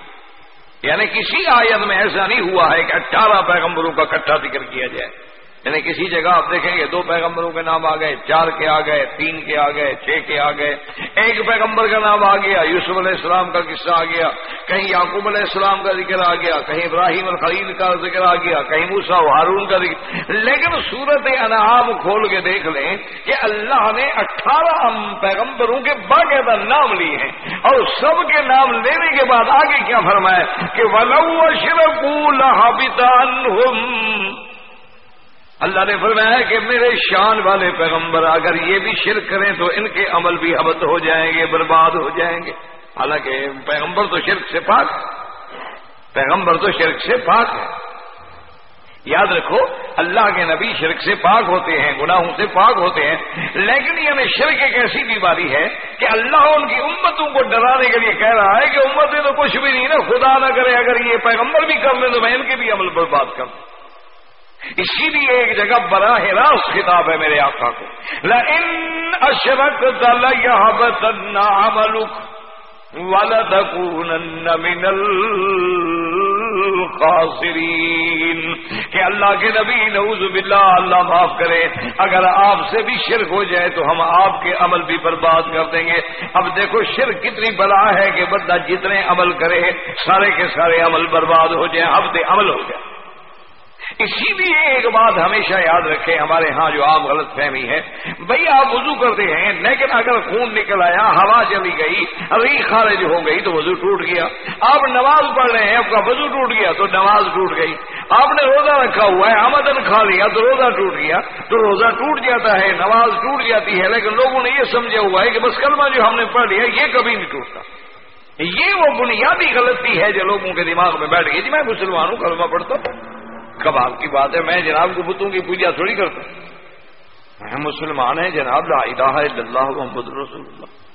یعنی کسی آیت میں ایسا نہیں ہوا ہے کہ اٹھارہ پیغمبروں کا کٹھا ذکر کیا جائے۔ یعنی کسی جگہ آپ دیکھیں گے دو پیغمبروں کے نام آ گئے، چار کے آ گئے، تین کے آ گئے، چھ کے آ گئے۔ ایک پیغمبر کا نام آ گیا، یوسف علیہ السلام کا قصہ آ گیا، کہیں یعقوب علیہ السلام کا ذکر آ گیا، کہیں ابراہیم الخلیل کا ذکر آ گیا، کہیں موسا ہارون کا ذکر۔ لیکن صورت انعام کھول کے دیکھ لیں کہ اللہ نے اٹھارہ پیغمبروں کے باقاعدہ نام لیے ہیں۔ اور سب کے نام لینے کے بعد آگے کیا فرمایا کہ ولو اللہ نے فرمایا کہ میرے شان والے پیغمبر، اگر یہ بھی شرک کریں تو ان کے عمل بھی حبت ہو جائیں گے، برباد ہو جائیں گے۔ حالانکہ پیغمبر تو شرک سے پاک پیغمبر تو شرک سے پاک ہے۔ یاد رکھو، اللہ کے نبی شرک سے پاک ہوتے ہیں، گناہوں سے پاک ہوتے ہیں۔ لیکن یہ میں شرک ایک ایسی بیماری ہے کہ اللہ ان کی امتوں کو ڈرانے کے لیے کہہ رہا ہے کہ امتیں تو کچھ بھی نہیں نا، خدا نہ کرے اگر یہ پیغمبر بھی کر لیں تو میں ان کے بھی عمل برباد کر دوں۔ اسی لیے ایک جگہ براہ راست خطاب ہے میرے آقا کو۔ لئن اشرک دل عملک ولتکونن من الخاسرین۔ کہ اللہ کے نبی، نعوذ باللہ، اللہ معاف کرے۔ اگر آپ سے بھی شرک ہو جائے تو ہم آپ کے عمل بھی برباد کر دیں گے۔ اب دیکھو شرک کتنی بلا ہے کہ بندہ جتنے عمل کرے، سارے کے سارے عمل برباد ہو جائیں، اب دے عمل ہو جائے اسی لیے ایک بات ہمیشہ یاد رکھیں، ہمارے ہاں جو آپ غلط فہمی ہے بھائی آپ وضو کرتے ہیں، لیکن اگر خون نکل آیا، ہوا چلی گئی ابھی خارج ہو گئی تو وضو ٹوٹ گیا۔ آپ نماز پڑھ رہے ہیں، آپ کا وضو ٹوٹ گیا تو نماز ٹوٹ گئی۔ آپ نے روزہ رکھا ہوا ہے آمدن کھا لیا تو روزہ ٹوٹ گیا۔ تو روزہ ٹوٹ جاتا ہے، نماز ٹوٹ جاتی ہے، لیکن لوگوں نے یہ سمجھا ہوا ہے کہ بس کلمہ جو ہم نے پڑھ لیا، یہ کبھی نہیں ٹوٹتا۔ یہ وہ بنیادی غلطی ہے جو لوگوں کے دماغ میں بیٹھ گئی۔ جی میں مسلمان ہوں، کلمہ پڑھتا ہوں۔ کباب کی بات ہے، میں جناب کو بتوں کی پوجا تھوڑی کرتا میں مسلمان ہیں جناب، لا الہ الا اللہ محمد رسول اللہ۔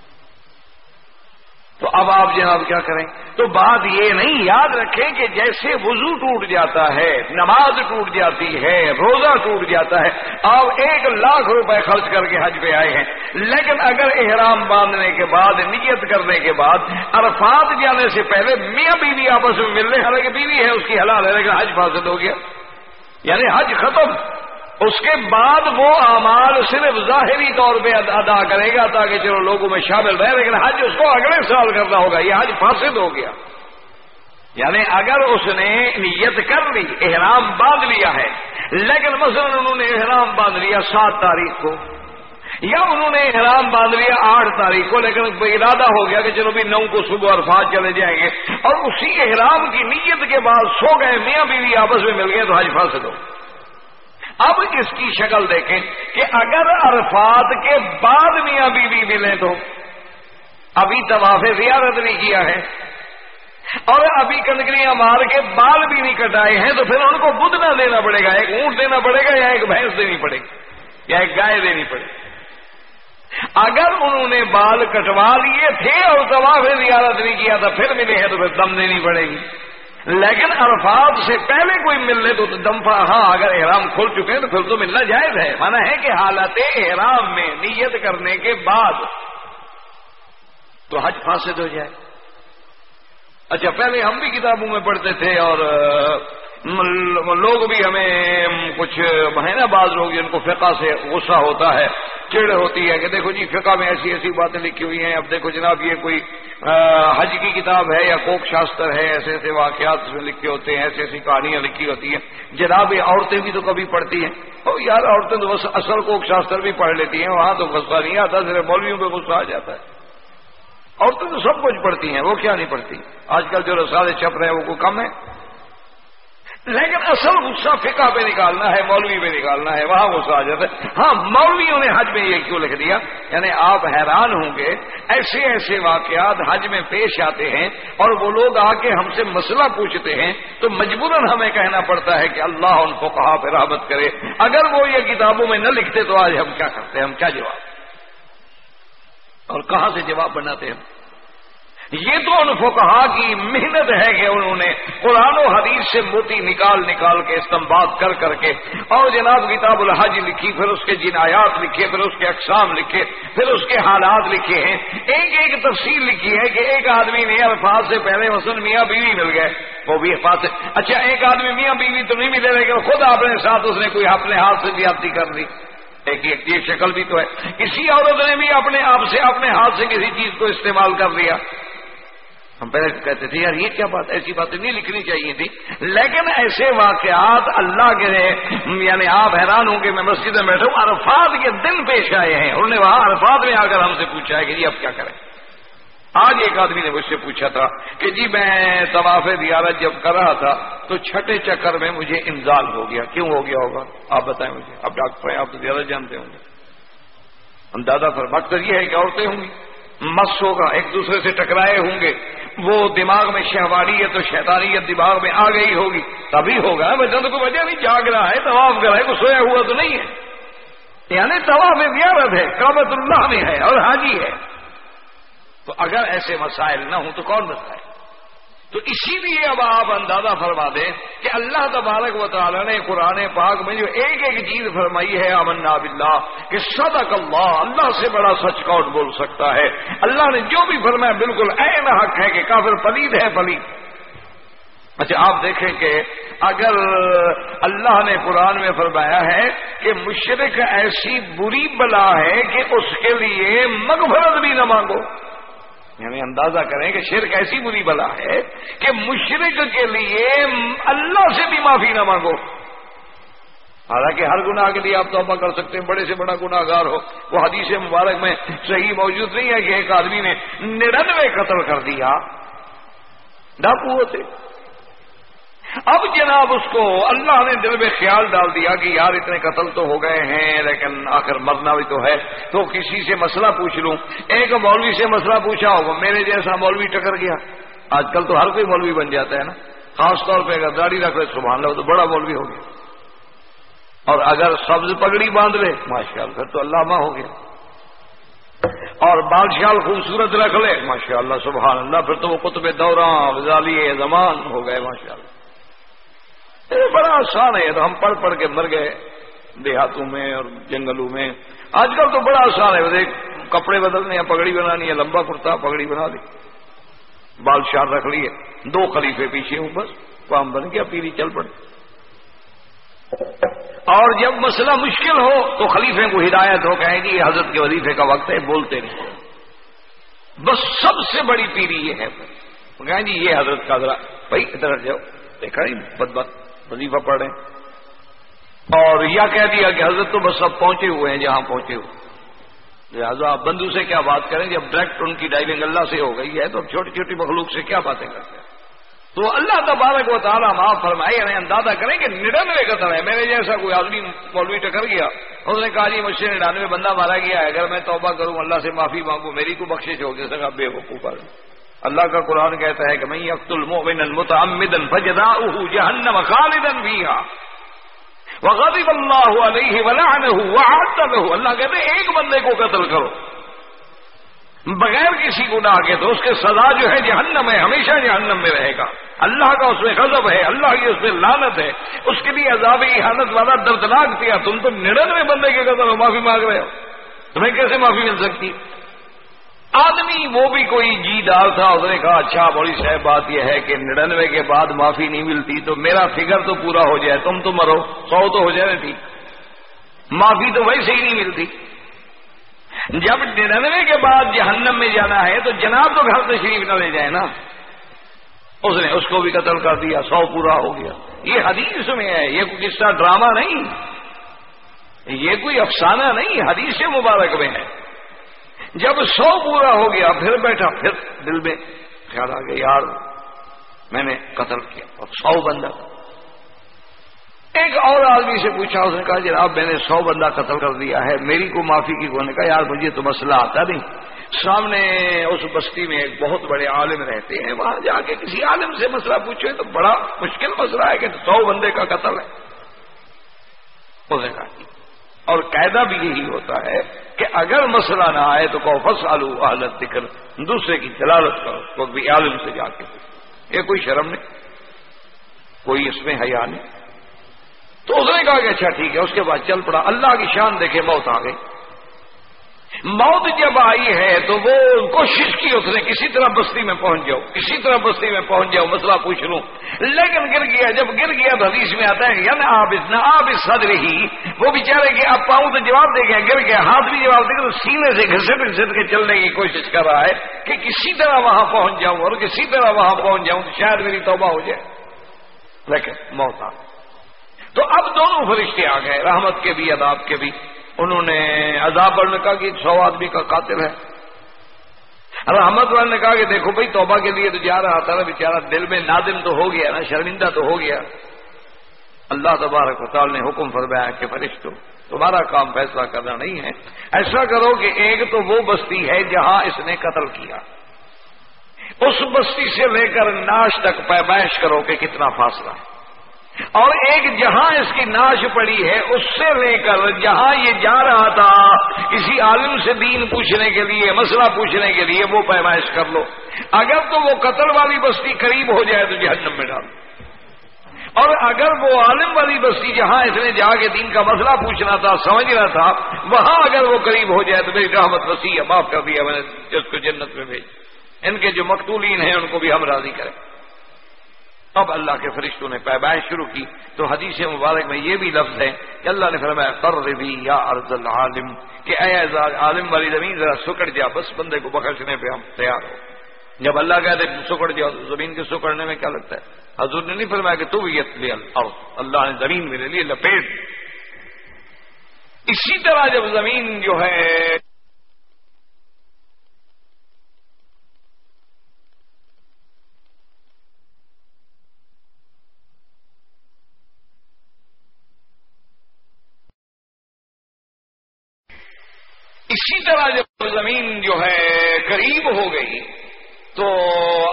تو اب آپ جناب کیا کریں؟ تو بات یہ نہیں، یاد رکھیں کہ جیسے وضو ٹوٹ جاتا ہے، نماز ٹوٹ جاتی ہے، روزہ ٹوٹ جاتا ہے، آپ ایک لاکھ روپے خرچ کر کے حج پہ آئے ہیں۔ لیکن اگر احرام باندھنے کے بعد، نیت کرنے کے بعد عرفات جانے سے پہلے میاں بیوی آپس میں مل رہے حالانکہ بیوی ہے، اس کی حلال ہے، لیکن حج فاصل ہو گیا۔ یعنی حج ختم۔ اس کے بعد وہ اعمال صرف ظاہری طور پہ ادا کرے گا تاکہ چلو لوگوں میں شامل رہے، لیکن حج اس کو اگلے سال کرنا ہوگا، یہ حج فاسد ہو گیا۔ یعنی اگر اس نے نیت کر لی، احرام باندھ لیا ہے، لیکن مثلا انہوں نے احرام باندھ لیا سات تاریخ کو، یا انہوں نے احرام باندھ لیا آٹھ تاریخ کو، لیکن ارادہ ہو گیا کہ چلو بھی نو کو صبح عرفات چلے جائیں گے، اور اسی احرام کی نیت کے بعد سو گئے میاں بیوی آپس میں مل گئے تو حج فاسد ہو۔ اب اس کی شکل دیکھیں کہ اگر عرفات کے بعد میاں بیوی ملے تو ابھی طواف زیارت نہیں کیا ہے اور ابھی کنکریاں مار کے بال بھی نہیں کٹائے ہیں تو پھر ان کو بدھ نہ دینا پڑے گا، ایک اونٹ دینا پڑے گا یا ایک بھینس دینی پڑے گی، یا ایک گائے دینی پڑے گی۔ اگر انہوں نے بال کٹوا لیے تھے اور طواف زیارت نہیں کیا تھا پھر ملے ہیں تو پھر دم دینی پڑے گی۔ لیکن عرفات سے پہلے کوئی مل لے تو دمفا ہاں اگر احرام کھل چکے ہیں تو پھر تو ملنا جائز ہے۔ مانا ہے کہ حالت احرام میں نیت کرنے کے بعد تو حج فاسد ہو جائے۔ اچھا پہلے ہم بھی کتابوں میں پڑھتے تھے اور لوگ بھی ہمیں کچھ ہے نا بعض لوگ جن کو فقہ سے غصہ ہوتا ہے، چڑ ہوتی ہے کہ دیکھو جی فقہ میں ایسی ایسی باتیں لکھی ہوئی ہیں، اب دیکھو جناب یہ کوئی حج کی کتاب ہے یا کوک شاستر ہے، ایسے ایسے واقعات میں لکھے ہوتے ہیں، ایسی ایسی کہانیاں لکھی ہوتی ہیں۔ جناب یہ عورتیں بھی تو کبھی پڑھتی ہیں۔ او یار، عورتیں تو بس اصل کوک شاستر بھی پڑھ لیتی ہیں، وہاں تو غصہ نہیں آتا، صرف مولویوں پہ غصہ آ جاتا ہے۔ عورتیں تو سب کچھ پڑھتی ہیں، وہ کیا نہیں پڑھتی؟ آج کل جو رسالے چھپ رہے ہیں، وہ کوئی کم ہے؟ لیکن اصل غصہ فقہ پہ نکالنا ہے، مولوی پہ نکالنا ہے، وہاں غصہ آ جاتا ہے۔ ہاں مولویوں نے حج میں یہ کیوں لکھ دیا؟ یعنی آپ حیران ہوں گے، ایسے ایسے واقعات حج میں پیش آتے ہیں اور وہ لوگ آ کے ہم سے مسئلہ پوچھتے ہیں تو مجبوراً ہمیں کہنا پڑتا ہے کہ اللہ ان کو کہا پہ رحمت کرے۔ اگر وہ یہ کتابوں میں نہ لکھتے تو آج ہم کیا کرتے ہیں؟ ہم کیا جواب؟ اور کہاں سے جواب بناتے ہیں؟ یہ تو ان فقہا کی محنت ہے کہ انہوں نے قرآن و حدیث سے موتی نکال نکال کے استعمال کر کر کے اور جناب کتاب الحج لکھی، پھر اس کے جنایات لکھے، پھر اس کے اقسام لکھے، پھر اس کے حالات لکھے ہیں۔ ایک ایک تفصیل لکھی ہے کہ ایک آدمی نے الفاظ سے پہلے مثلاً میاں بیوی مل گئے۔ وہ بھی الفاظ سے۔ اچھا ایک آدمی میاں بیوی تو نہیں ملے، لیکن خود اپنے ساتھ اس نے کوئی اپنے ہاتھ سے زیادتی کر دی۔ ایک یہ شکل بھی تو ہے۔ اسی عورت نے بھی اپنے آپ سے اپنے ہاتھ سے کسی چیز کو استعمال کر دیا ہم پہلے کہتے تھے، یار یہ کیا بات ایسی باتیں نہیں لکھنی چاہیے تھی. لیکن ایسے واقعات اللہ کے یعنی آپ حیران ہوں کہ میں مسجد میں بیٹھا ہوں، عرفات کے دن پیش آئے ہیں۔ انہوں نے وہاں عرفات میں آ کر ہم سے پوچھا ہے کہ جی اب کیا کریں؟ آج ایک آدمی نے مجھ سے پوچھا تھا کہ جی میں طواف دیارت جب کر رہا تھا تو چھٹے چکر میں مجھے انزال ہو گیا۔ کیوں ہو گیا ہوگا؟ آپ بتائیں مجھے۔ آپ ڈاکٹر ہیں، آپ تو زیادہ جانتے ہوں گے۔ اندازہ پر مقصد یہ ہے کہ عورتیں ہوں گی۔ مس ہوگا، ایک دوسرے سے ٹکرائے ہوں گے۔ وہ دماغ میں شہواریت تو شیطانیت دماغ میں آ گئی ہوگی۔ تبھی ہوگا میں تو کوئی وجہ نہیں، جاگ رہا ہے، طواف کر رہا ہے، کوئی سویا ہوا تو نہیں ہے۔ یعنی طواف میں زیارت ہے کابت اللہ میں ہے اور حاجی ہے۔ تو اگر ایسے مسائل نہ ہوں تو کون بتائے؟ تو اسی لیے اب آپ اندازہ فرما دیں کہ اللہ تبارک و تعالیٰ نے قرآن پاک میں جو ایک ایک چیز فرمائی ہے امنا باللہ، کہ صدق اللہ اللہ سے بڑا سچ کون بول سکتا ہے؟ اللہ نے جو بھی فرمایا، بالکل این حق ہے کہ کافر پلید ہے، پلید۔ اچھا آپ دیکھیں کہ اگر اللہ نے قرآن میں فرمایا ہے کہ مشرق ایسی بری بلا ہے کہ اس کے لیے مغفرت بھی نہ مانگو۔ یعنی اندازہ کریں کہ شرک ایسی بری بلا ہے کہ مشرق کے لیے اللہ سے بھی معافی نہ مانگو۔ حالانکہ ہر گناہ کے لیے آپ توبہ کر سکتے ہیں، بڑے سے بڑا گناہ گار ہو۔ وہ حدیث مبارک میں صحیح موجود نہیں ہے کہ ایک آدمی نے نرنوے قتل کر دیا۔ ڈاکو ہوتے۔ اب جناب اس کو اللہ نے دل میں خیال ڈال دیا کہ یار اتنے قتل تو ہو گئے ہیں، لیکن آخر مرنا بھی تو ہے۔ تو کسی سے مسئلہ پوچھ لوں۔ ایک مولوی سے مسئلہ پوچھا ہوگا میرے جیسا مولوی ٹکر گیا۔ آج کل تو ہر کوئی مولوی بن جاتا ہے نا۔ خاص طور پہ اگر داڑھی رکھ لے، سبحان لو تو بڑا مولوی ہو گیا۔ اور اگر سبز پگڑی باندھ لے، ماشاء اللہ، پھر تو علامہ ہو گیا۔ اور بادشاہ خوبصورت رکھ لے، ماشاء اللہ، سبحان اللہ، پھر تو وہ قطب دورہ وزالی زمان ہو گئے، ماشاء اللہ۔ بڑا آسان ہے۔ تو ہم پڑھ پڑھ کے مر گئے دیہاتوں میں اور جنگلوں میں۔ آج کل تو بڑا آسان ہے۔ کپڑے بدلنے یا پگڑی بنانی ہے، لمبا کرتا، پگڑی بنا لی بال شار رکھ لیے دو خلیفے پیچھے ہوں بس۔ کام بن گیا پیری چل پڑے۔ اور جب مسئلہ مشکل ہو تو خلیفے کو ہدایت ہو، کہیں گی یہ حضرت کے وظیفے کا وقت ہے، بولتے نہیں۔ بس سب سے بڑی پیری یہ ہے۔ کہیں جی یہ حضرت کا ذرا، بھائی، ادھر جاؤ، دیکھا نہیں، بد بد وظیفہ پڑھیں۔ اور یا کہہ دیا کہ حضرت تو بس سب پہنچے ہوئے ہیں جہاں پہنچے ہوئے لہٰذا آپ بندو سے کیا بات کریں جب ڈائریکٹ ان کی ڈائیونگ اللہ سے ہو گئی ہے، تو اب چھوٹی چھوٹی مخلوق سے کیا باتیں کرتے ہیں؟ تو اللہ تبارک و تعالیٰ معاف فرمائے یعنی اندازہ کریں کہ نڑانوے قتل ہے میرے جیسا کوئی آدمی مولوی ٹکر گیا، اس نے کہا جی مجھ سے نڑانوے بندہ مارا گیا ہے، اگر میں توبہ کروں، اللہ سے معافی مانگوں، میری کو بخش ہو جیسے کہ بے وقوف اللہ کا قرآن کہتا ہے کہ میں یقت المومن المتعمدن فجزاؤه جہنم خالدا فیہا وغضب اللہ علیہ ولعنہ وعد له۔ اللہ کہتے ہیں، ایک بندے کو قتل کرو۔ بغیر کسی گناہ کے تو اس کے سزا جو ہے جہنم ہے، ہمیشہ جہنم میں رہے گا۔ اللہ کا اس میں غضب ہے، اللہ کی اس میں لانت ہے۔ اس کے لیے عذاب احانت والا دردناک دیا۔ تم تو نڑنوے بندے کے قتل معافی مانگ رہے ہو۔ تمہیں کیسے معافی مل سکتی؟ آدمی، وہ بھی کوئی جی ڈال تھا، اس نے کہا اچھا بڑی صاحب، بات یہ ہے کہ نڑنوے کے بعد معافی نہیں ملتی، تو میرا فگر تو پورا ہو جائے، تم تو مرو، سو تو ہو جائے تھی معافی تو ویسے ہی نہیں ملتی۔ جب نڑنوے کے بعد جہنم میں جانا ہے، تو جناب تو گھر سے شریف نہ لے جائے نا۔ اس نے اس کو بھی قتل کر دیا، سو پورا ہو گیا۔ یہ حدیث میں ہے، یہ کوئی قصہ، ڈرامہ نہیں۔ یہ کوئی افسانہ نہیں، حدیث مبارک میں ہے۔ جب سو پورا ہو گیا، پھر بیٹھا، پھر دل میں خیال آ گیا، یار، میں نے قتل کیا اور سو بندہ۔ ایک اور آدمی سے پوچھا، اس نے کہا، جناب، میں نے سو بندہ قتل کر دیا ہے، میری کو معافی کی۔ نے کہا، یار، مجھے تو مسئلہ آتا نہیں۔ سامنے اس بستی میں ایک بہت بڑے عالم رہتے ہیں، وہاں جا کے کسی عالم سے مسئلہ پوچھے تو بڑا مشکل مسئلہ ہے کہ سو بندے کا قتل ہے۔ اس نے کہا اور قاعدہ بھی یہی ہوتا ہے کہ اگر مسئلہ نہ آئے تو کہو فس آلو حالت دکھ دوسرے کی جلالت کرو، تو بھی عالم سے جا کے۔ یہ کوئی شرم نہیں، کوئی اس میں حیا نہیں۔ تو اس نے کہا کہ اچھا ٹھیک ہے، اس کے بعد چل پڑا۔ اللہ کی شان دیکھے، موت آ گئی۔ موت جب آئی ہے تو وہ کوشش کی اس نے کسی طرح بستی میں پہنچ جاؤ، کسی طرح بستی میں پہنچ جاؤ، مسئلہ پوچھ لوں۔ لیکن گر گیا، جب گر گیا تو حدیث میں آتا ہے یعنی آپ اس نہ آپ اس سد رہی وہ بےچارے کہ اب پاؤں تو جواب دے گیا، گر گیا، ہاتھ بھی جواب دے گا تو سینے سے گھسٹ گھسٹ کے چلنے کی کوشش کر رہا ہے کہ کسی طرح وہاں پہنچ جاؤں اور کسی طرح وہاں پہنچ جاؤں تو شاید میری توبہ ہو جائے۔ لیکن موت آ تو اب دونوں فرشتے آ گئے، رحمت کے بھی اداب کے بھی۔ انہوں نے عذاب والے نے کہا کہ سو آدمی کا قاتل ہے۔ رحمت والے نے کہا کہ دیکھو بھائی توبہ کے لیے تو جا رہا تھا نا بیچارہ، دل میں نادم تو ہو گیا نا، شرمندہ تو ہو گیا۔ اللہ تبارک و تعالی نے حکم فرمایا کہ فرشتو، تمہارا کام فیصلہ کرنا نہیں ہے۔ ایسا کرو کہ ایک تو وہ بستی ہے جہاں اس نے قتل کیا۔ اس بستی سے لے کر ناش تک پیمائش کرو کہ کتنا فاصلہ۔ ہے اور ایک جہاں اس کی ناش پڑی ہے، اس سے لے کر جہاں یہ جا رہا تھا، کسی عالم سے دین پوچھنے کے لیے، مسئلہ پوچھنے کے لیے وہ پیمائش کر لو۔ اگر تو وہ قتل والی بستی قریب ہو جائے تو جہنم میں ڈال۔ اور اگر وہ عالم والی بستی جہاں اس نے جا کے دین کا مسئلہ پوچھنا تھا، سمجھ رہا تھا، وہاں اگر وہ قریب ہو جائے تو میری رحمت وسیع معاف کر دیا میں نے اس کو جنت میں بھیج ان کے جو مقتولین ہیں، ان کو بھی ہم راضی کریں۔ اب اللہ کے فرشتوں نے پیبائش شروع کی تو حدیث مبارک میں یہ بھی لفظ ہے کہ اللہ نے فرمایا قربی یا ارض العالم کہ اے عالم والی زمین، ذرا سکڑ جا بس بندے کو بخشنے پہ ہم تیار ہو۔ جب اللہ کہتے سکڑ جاؤ زمین کے سکڑنے میں کیا لگتا ہے؟ حضور نے نہیں فرمایا کہ تو بھی اللہ نے زمین میرے لیے لپیٹ اسی طرح جب زمین جو ہے اسی طرح جب زمین جو ہے قریب ہو گئی، تو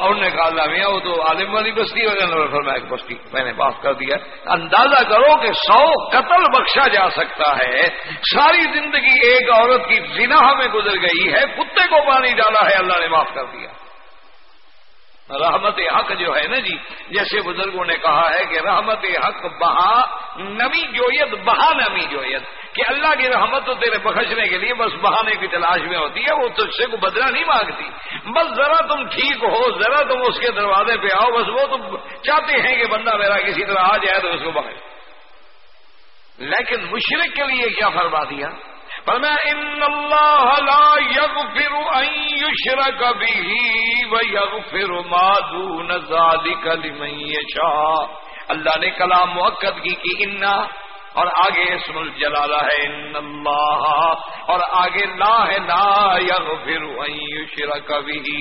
انہوں نے کہا میاں، وہ تو عالم والی بستی فرمایا، ایک بستی میں نے معاف کر دیا۔ اندازہ کرو کہ سو قتل بخشا جا سکتا ہے۔ ساری زندگی ایک عورت کی زنا میں گزر گئی ہے۔ کتے کو پانی ڈالا ہے، اللہ نے معاف کر دیا۔ رحمت حق جو ہے نا جی جیسے بزرگوں نے کہا ہے کہ رحمت حق بہا نمی جویت، بہا نمی جویت۔ کہ اللہ کی رحمت تو تیرے بخشنے کے لیے بس بہانے کی تلاش میں ہوتی ہے، وہ تجھ سے کو بدلا نہیں مانگتی۔ بس ذرا تم ٹھیک ہو، ذرا تم اس کے دروازے پہ آؤ، بس وہ تم چاہتے ہیں کہ بندہ میرا کسی طرح آ جائے تو اس کو بخش۔ لیکن مشرق کے لیے کیا فرما دیا؟ ان اللہ لا يغفر ان يشرك به ويغفر ما دون ذلك لمن يشاء. اللہ نے کلام موقت کی کہ انا اور آگے اسم الجلالہ ہے ان اللہ اور آگے لا ہے لا یغفر ان یشرک به.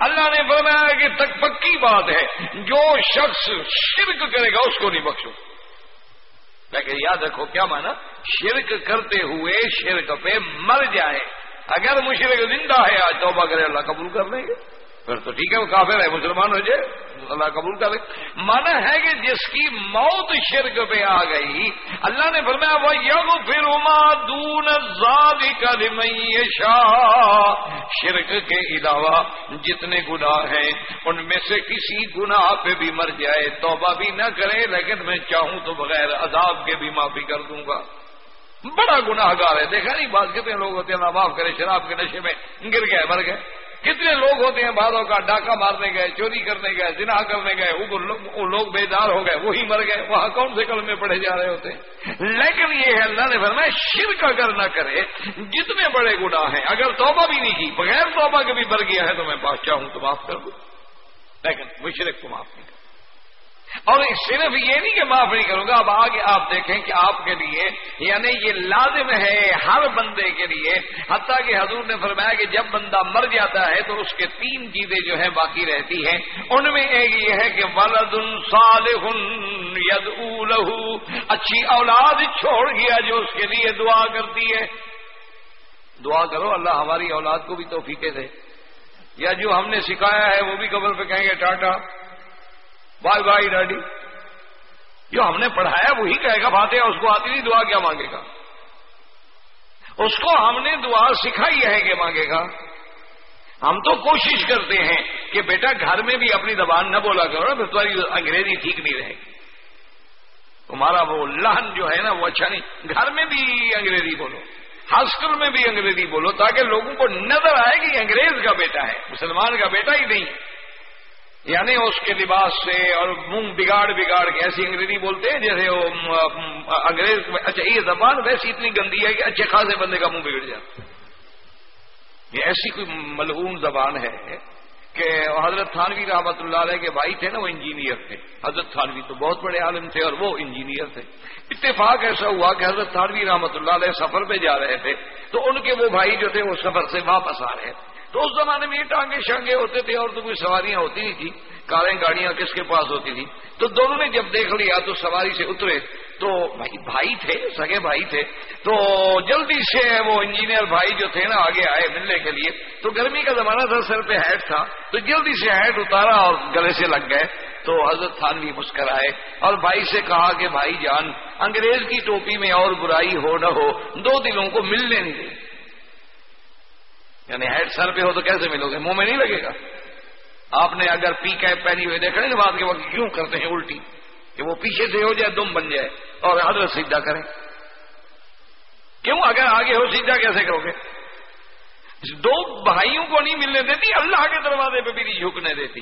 اللہ نے فرمایا کہ تک پکی بات ہے، جو شخص شرک کرے گا اس کو نہیں بخشو۔ لیکن یاد رکھو کیا مانا؟ شرک کرتے ہوئے شرک پہ مر جائے اگر مشرق زندہ ہے آج توبہ کرے، اللہ قبول کر لیں گے۔ پھر تو ٹھیک ہے، وہ کافر ہے، مسلمان ہو جائے، اللہ قبول کر مانا ہے کہ جس کی موت شرک پہ آ گئی، اللہ نے فرمایا وہ یگ پھر دون شاہ شرک کے علاوہ جتنے گناہ ہیں، ان میں سے کسی گناہ پہ بھی مر جائے، توبہ بھی نہ کرے، لیکن میں چاہوں تو بغیر عذاب کے بھی معافی کر دوں گا۔ بڑا گناہ گار ہے، دیکھا نہیں، بات کتنے لوگ ہوتے ہیں نہ معاف کرے، شراب کے نشے میں گر گئے، مر گئے۔ کتنے لوگ ہوتے ہیں بعدوں کا ڈاکہ مارنے گئے، چوری کرنے گئے، زنا کرنے گئے، وہ لوگ بیدار ہو گئے، وہی مر گئے، وہاں کون سے کل میں پڑھے جا رہے ہوتے ہیں؟ لیکن یہ ہے اللہ نے فرمایا، شرک اگر نہ کرے، جتنے بڑے گناہ ہیں، اگر توبہ بھی نہیں کی، بغیر توبہ کے بھی مر گیا ہے، تو میں بادشاہ ہوں، تو معاف کر دوں لیکن مشرق کو معاف نہیں کر اور صرف یہ نہیں کہ معاف نہیں کروں گا، اب آگے آپ دیکھیں کہ آپ کے لیے یعنی یہ لازم ہے ہر بندے کے لیے۔ حتیٰ کہ حضور نے فرمایا کہ جب بندہ مر جاتا ہے تو اس کے تین چیزیں جو ہیں باقی رہتی ہیں۔ ان میں ایک یہ ہے کہ ولد صالح ید اچھی اولاد چھوڑ گیا جو اس کے لیے دعا کرتی ہے۔ دعا کرو، اللہ ہماری اولاد کو بھی توفیقے دے۔ یا جو ہم نے سکھایا ہے وہ بھی قبر پہ کہیں گے، ٹاٹا۔ بائی بائی ڈیڈی جو ہم نے پڑھایا وہی کہے گا بات ہے اس کو آتی نہیں، دعا کیا مانگے گا؟ اس کو ہم نے دعا سکھائی ہے کہ مانگے گا۔ ہم تو کوشش کرتے ہیں کہ بیٹا گھر میں بھی اپنی زبان نہ بولا کرو نا، پھر تمہاری انگریزی ٹھیک نہیں رہے گی۔ تمہارا وہ لہن جو ہے نا، وہ اچھا نہیں۔ گھر میں بھی انگریزی بولو ہاسٹل میں بھی انگریزی بولو، تاکہ لوگوں کو نظر آئے کہ انگریز کا بیٹا ہے، مسلمان کا بیٹا ہی نہیں۔ یعنی اس کے لباس سے اور منہ بگاڑ بگاڑ کے، ایسی انگریزی بولتے ہیں جیسے وہ انگریز اچھا یہ زبان ویسی اتنی گندی ہے کہ اچھے خاصے بندے کا منہ بگڑ جاتا یہ ایسی کوئی ملعون زبان ہے کہ حضرت تھانوی رحمت اللہ علیہ کے بھائی تھے نا، وہ انجینئر تھے۔ حضرت تھانوی تو بہت بڑے عالم تھے اور وہ انجینئر تھے۔ اتفاق ایسا ہوا کہ حضرت تھانوی رحمت اللہ علیہ سفر پہ جا رہے تھے۔ تو ان کے وہ بھائی جو تھے، وہ سفر سے واپس آ رہے تھے۔ تو اس زمانے میں یہ ٹانگے شانگے ہوتے تھے اور تو کوئی سواریاں ہوتی نہیں تھی۔ کاریں، گاڑیاں کس کے پاس ہوتی تھی تو دونوں نے جب دیکھ لیا تو سواری سے اترے۔ تو بھائی بھائی تھے، سگے بھائی تھے۔ تو جلدی سے وہ انجینئر بھائی جو تھے نا، آگے آئے ملنے کے لیے۔ تو گرمی کا زمانہ تھا، سر پہ ہیڈ تھا۔ تو جلدی سے ہیڈ اتارا اور گلے سے لگ گئے۔ تو حضرت خان بھی مسکرائے اور بھائی سے کہا کہ، بھائی جان، انگریز کی ٹوپی میں اور برائی ہو نہ ہو، دو دلوں کو ملنے نہیں دے۔ یعنی ہیڈ سر پہ ہو تو کیسے ملو گے؟ منہ میں نہیں لگے گا۔ آپ نے اگر پی کیپ پہنی ہوئی دیکھا نا بات کے وقت کیوں کرتے ہیں الٹی؟ کہ وہ پیچھے سے ہو جائے، دم بن جائے اور حضرت سیدھا کریں۔ کیوں؟ اگر آگے ہو سیدھا کیسے کرو گے؟ دو بھائیوں کو نہیں ملنے دیتی، اللہ کے دروازے پہ بھی جھکنے دیتی۔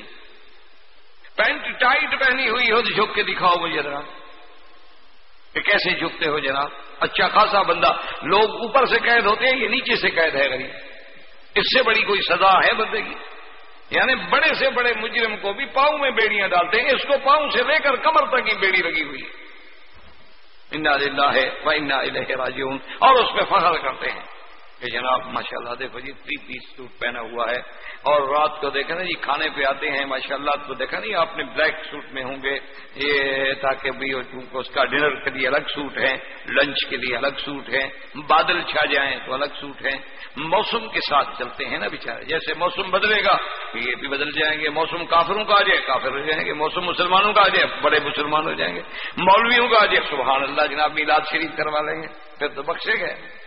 پینٹ ٹائٹ پہنی ہوئی ہو تو جھک کے دکھاؤ مجھے ذرا۔ کہ کیسے جھکتے ہو جناب؟ اچھا خاصا بندہ۔ لوگ اوپر سے قید ہوتے ہیں، یہ نیچے سے قید ہے غریب۔ اس سے بڑی کوئی سزا ہے بندے کی؟ یعنی بڑے سے بڑے مجرم کو بھی پاؤں میں بیڑیاں ڈالتے ہیں، اس کو پاؤں سے لے کر کمر تک ہی بیڑی لگی ہوئی انا للہ ہے وہ انا الہ راجعون۔ اور اس پہ فخر کرتے ہیں کہ جناب ماشاء اللہ دیکھو جی تھری پیس سوٹ پہنا ہوا ہے۔ اور رات کو دیکھا نا جی کھانے پہ آتے ہیں ماشاء اللہ تو دیکھا نہیں، آپ نے بلیک سوٹ میں ہوں گے۔ یہ تاکہ بھی اس کا ڈنر کے لیے الگ سوٹ ہے لنچ کے لیے الگ سوٹ ہے، بادل چھا جائیں تو الگ سوٹ ہے۔ موسم کے ساتھ چلتے ہیں نا بےچارے جیسے موسم بدلے گا یہ بھی بدل جائیں گے۔ موسم کافروں کا آ جائے، کافر ہو جائیں گے۔ موسم مسلمانوں کا آ جائے، بڑے مسلمان ہو جائیں گے۔ مولویوں کا آ جائے، سبحان اللہ، جناب میلاد شریف کروا لیں گے۔ پھر تو بخشے گئے۔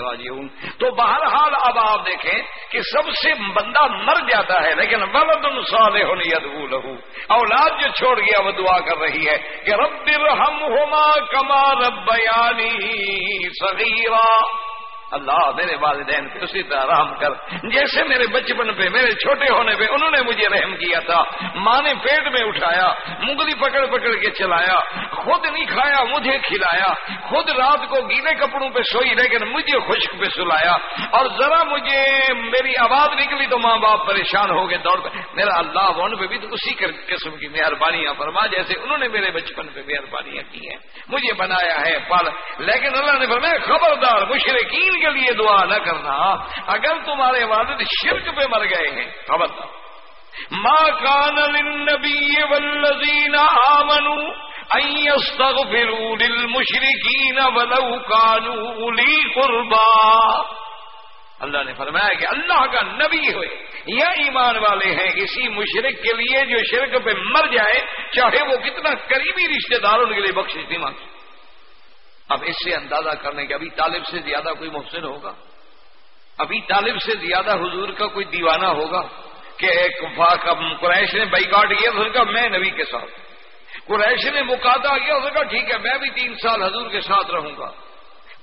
راجعون۔ تو بہرحال اب آپ دیکھیں کہ سب سے بندہ مر جاتا ہے، لیکن ولد صالح یدعو لہو۔ اولاد جو چھوڑ گیا، وہ دعا کر رہی ہے کہ رب ارحمہما کما ربیانی صغیرہ اللہ میرے والدین پہ اسی طرح رحم کر۔ جیسے میرے بچپن پہ، میرے چھوٹے ہونے پہ انہوں نے مجھے رحم کیا تھا۔ ماں نے پیٹ میں اٹھایا، مغلی پکڑ پکڑ کے چلایا، خود نہیں کھایا، مجھے کھلایا۔ خود رات کو گیلے کپڑوں پہ سوئی، لیکن مجھے خشک پہ سلایا۔ اور ذرا مجھے میری آواز نکلی تو ماں باپ پریشان ہو گئے دوڑ پہ۔ میرا اللہ ان پہ بھی تو اسی قسم کی مہربانیاں فرما، جیسے انہوں نے میرے بچپن پہ مہربانیاں کی ہیں۔ مجھے بنایا ہے، پال۔ لیکن اللہ نے فرمایا، خبردار، مشرقین کے لیے دعا نہ کرنا، اگر تمہارے والد شرک پہ مر گئے ہیں، خبردار۔ ماں کان للنبی والذین آمنوا ان يستغفروا ولو كانوا اولي قربا اللہ نے فرمایا کہ اللہ کا نبی ہوئے یا ایمان والے ہیں کسی مشرق کے لیے جو شرک پہ مر جائے، چاہے وہ کتنا قریبی رشتہ دار ان کے لیے بخش نہیں مانگے اب اس سے اندازہ کرنے کہ ابھی طالب سے زیادہ کوئی محسن ہوگا؟ ابھی طالب سے زیادہ حضور کا کوئی دیوانہ ہوگا کہ قریش نے بائیکاٹ کیا تو کہا میں نبی کے ساتھ۔ قریش نے مقادہ کیا کہا ٹھیک ہے، میں بھی تین سال حضور کے ساتھ رہوں گا۔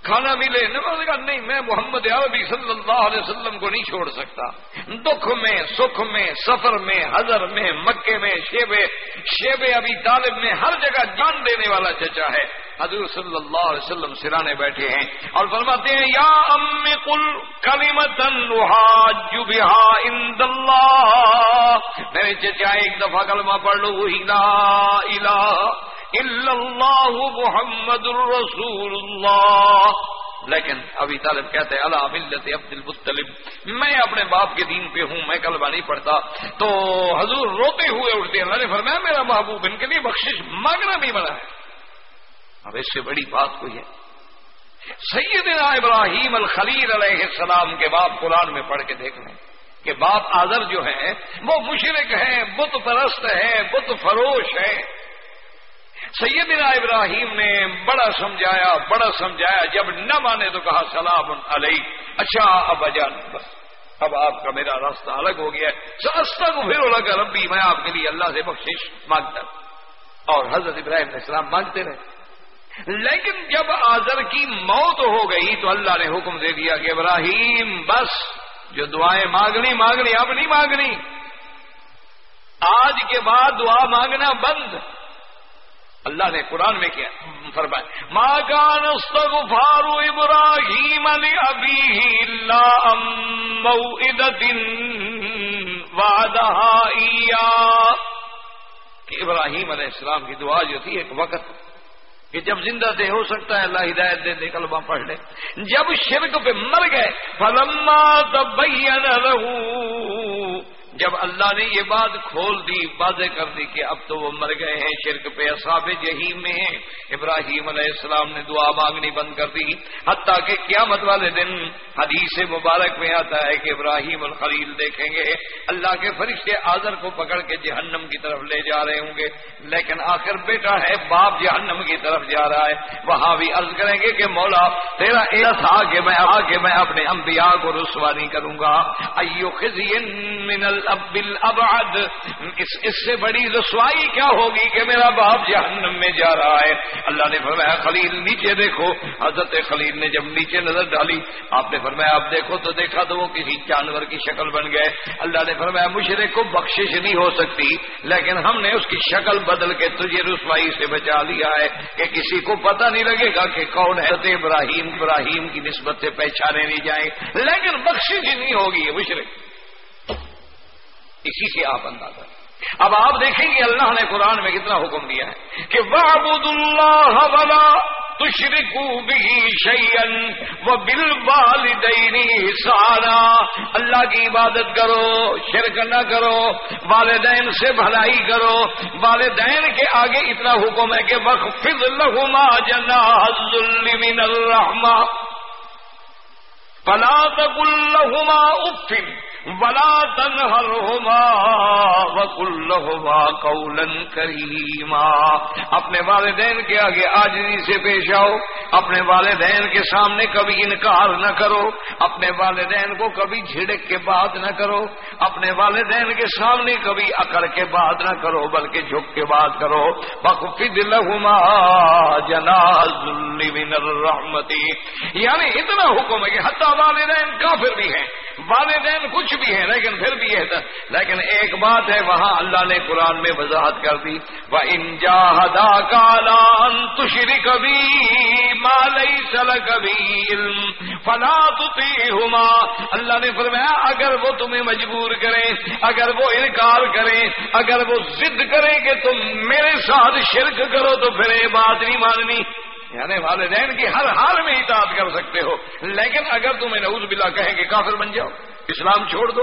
کھانا ملے نے کہا، نہیں، میں محمد عربی صلی اللہ علیہ وسلم کو نہیں چھوڑ سکتا۔ دکھ میں، سکھ میں، سفر میں، حضر میں، مکے میں شیب شیب ابھی طالب میں ہر جگہ جان دینے والا چچا ہے۔ حضور صلی اللہ علیہ وسلم سرانے بیٹھے ہیں اور فرماتے ہیں، یا ام کل کلیمتن میرے چچا، ایک دفعہ کلمہ پڑھ لو، وہی لا الہ اللہ محمد الرسول اللہ لیکن ابھی طالب کہتے ہیں اللہ ملت عبد المطلب میں اپنے باپ کے دین پہ ہوں، میں کلبہ نہیں پڑھتا. تو حضور روتے ہوئے اٹھتے اللہ نے فرمایا، میرا محبوب ان کے لیے بخشش مانگنا بھی بنا ہے. اب اس سے بڑی بات کوئی ہے؟ سیدنا ابراہیم الخلیل علیہ السلام کے باپ قرآن میں پڑھ کے دیکھ لیں کہ باپ آزر جو ہے وہ مشرق ہے بت پرست ہے بت فروش ہے سیدنا ابراہیم نے بڑا سمجھایا بڑا سمجھایا، جب نہ مانے تو کہا، سلام علیہ اچھا اب اجان بس، اب آپ کا میرا راستہ الگ ہو گیا ہے۔ سستا کو پھر لگا ربی، میں آپ کے لیے اللہ سے بخشش مانگتا ہوں۔ اور حضرت ابراہیم علیہ السلام مانگتے رہے۔ لیکن جب آزر کی موت ہو گئی تو اللہ نے حکم دے دیا کہ ابراہیم، بس، جو دعائیں مانگنی مانگنی، اب نہیں مانگنی۔ آج کے بعد دعا مانگنا بند۔ اللہ نے قرآن میں کیا فرمایا ماں کان استغفار ابراہیم علی ابی اللہ موعدت وعدہ کہ ابراہیم علیہ السلام کی دعا جو تھی ایک وقت کہ جب زندہ تھے ہو سکتا ہے اللہ ہدایت دے دے، کلمہ پڑھ لے۔ جب شرک پہ مر گئے، فلما تبین لہو جب اللہ نے یہ بات کھول دی، واضح کر دی کہ اب تو وہ مر گئے ہیں، شرک پہ اصاب جہیم میں ہیں۔ ابراہیم علیہ السلام نے دعا مانگنی بند کر دی۔ حتیٰ کہ قیامت والے دن حدیث مبارک میں آتا ہے کہ ابراہیم الخلیل دیکھیں گے، اللہ کے فرشتے آزر کو پکڑ کے جہنم کی طرف لے جا رہے ہوں گے۔ لیکن آخر بیٹا ہے، باپ جہنم کی طرف جا رہا ہے۔ وہاں بھی عرض کریں گے کہ مولا، تیرا ایسا تھا کہ میں آ کے میں اپنے انبیاء کو رسوانی کروں گا۔ ایو من ابعد اس اس سے بڑی رسوائی کیا ہوگی کہ میرا باپ جہنم میں جا رہا ہے؟ اللہ نے فرمایا، خلیل نیچے دیکھو۔ حضرت خلیل نے جب نیچے نظر ڈالی، آپ نے فرمایا، اب دیکھو تو دیکھا تو وہ کسی جانور کی شکل بن گئے۔ اللہ نے فرمایا، مشرق کو بخشش نہیں ہو سکتی، لیکن ہم نے اس کی شکل بدل کے تجھے رسوائی سے بچا لیا ہے کہ کسی کو پتہ نہیں لگے گا کہ کون ہے۔ ابراہیم ابراہیم کی نسبت سے پہچانے نہیں جائیں۔ لیکن بخشش نہیں ہوگی، مشرق۔ اسی سے آپ اندازہ اب آپ دیکھیں گے اللہ نے قرآن میں کتنا حکم دیا ہے کہ وعبد اللہ ولا تشرکو بھی شیئن و بل والدینی سارا اللہ کی عبادت کرو، شرک نہ کرو، والدین سے بھلائی کرو۔ والدین کے آگے اتنا حکم ہے کہ وقف لہما جنا من الرحمہ فلا تقل لهما اف۔ ولا تنهرهما وقل لهما قولا كريما۔ اپنے والدین کے آگے آجزی سے پیش آؤ۔ اپنے والدین کے سامنے کبھی انکار نہ کرو۔ اپنے والدین کو کبھی جھڑک کے بات نہ کرو۔ اپنے والدین کے سامنے کبھی اکڑ کے بات نہ کرو، بلکہ جھک کے بات کرو۔ بخفد لهما جناز من الرحمتی یعنی اتنا حکم ہے کہ حتی والدین کافر بھی ہیں۔ والدین کچھ بھی ہیں لیکن پھر بھی ہے۔ لیکن ایک بات ہے، وہاں اللہ نے قرآن میں وضاحت کر دی۔ وہ انجاہدا کالان تشری کبھی مالئی سل کبھی فلا ہما اللہ نے فرمایا، اگر وہ تمہیں مجبور کریں، اگر وہ انکار کریں، اگر وہ ضد کریں کہ تم میرے ساتھ شرک کرو، تو پھر یہ بات نہیں ماننی۔ یعنی والدین کی ہر حال میں اطاعت کر سکتے ہو۔ لیکن اگر تمہیں نعوذ بلا کہیں کہ کافر بن جاؤ اسلام چھوڑ دو،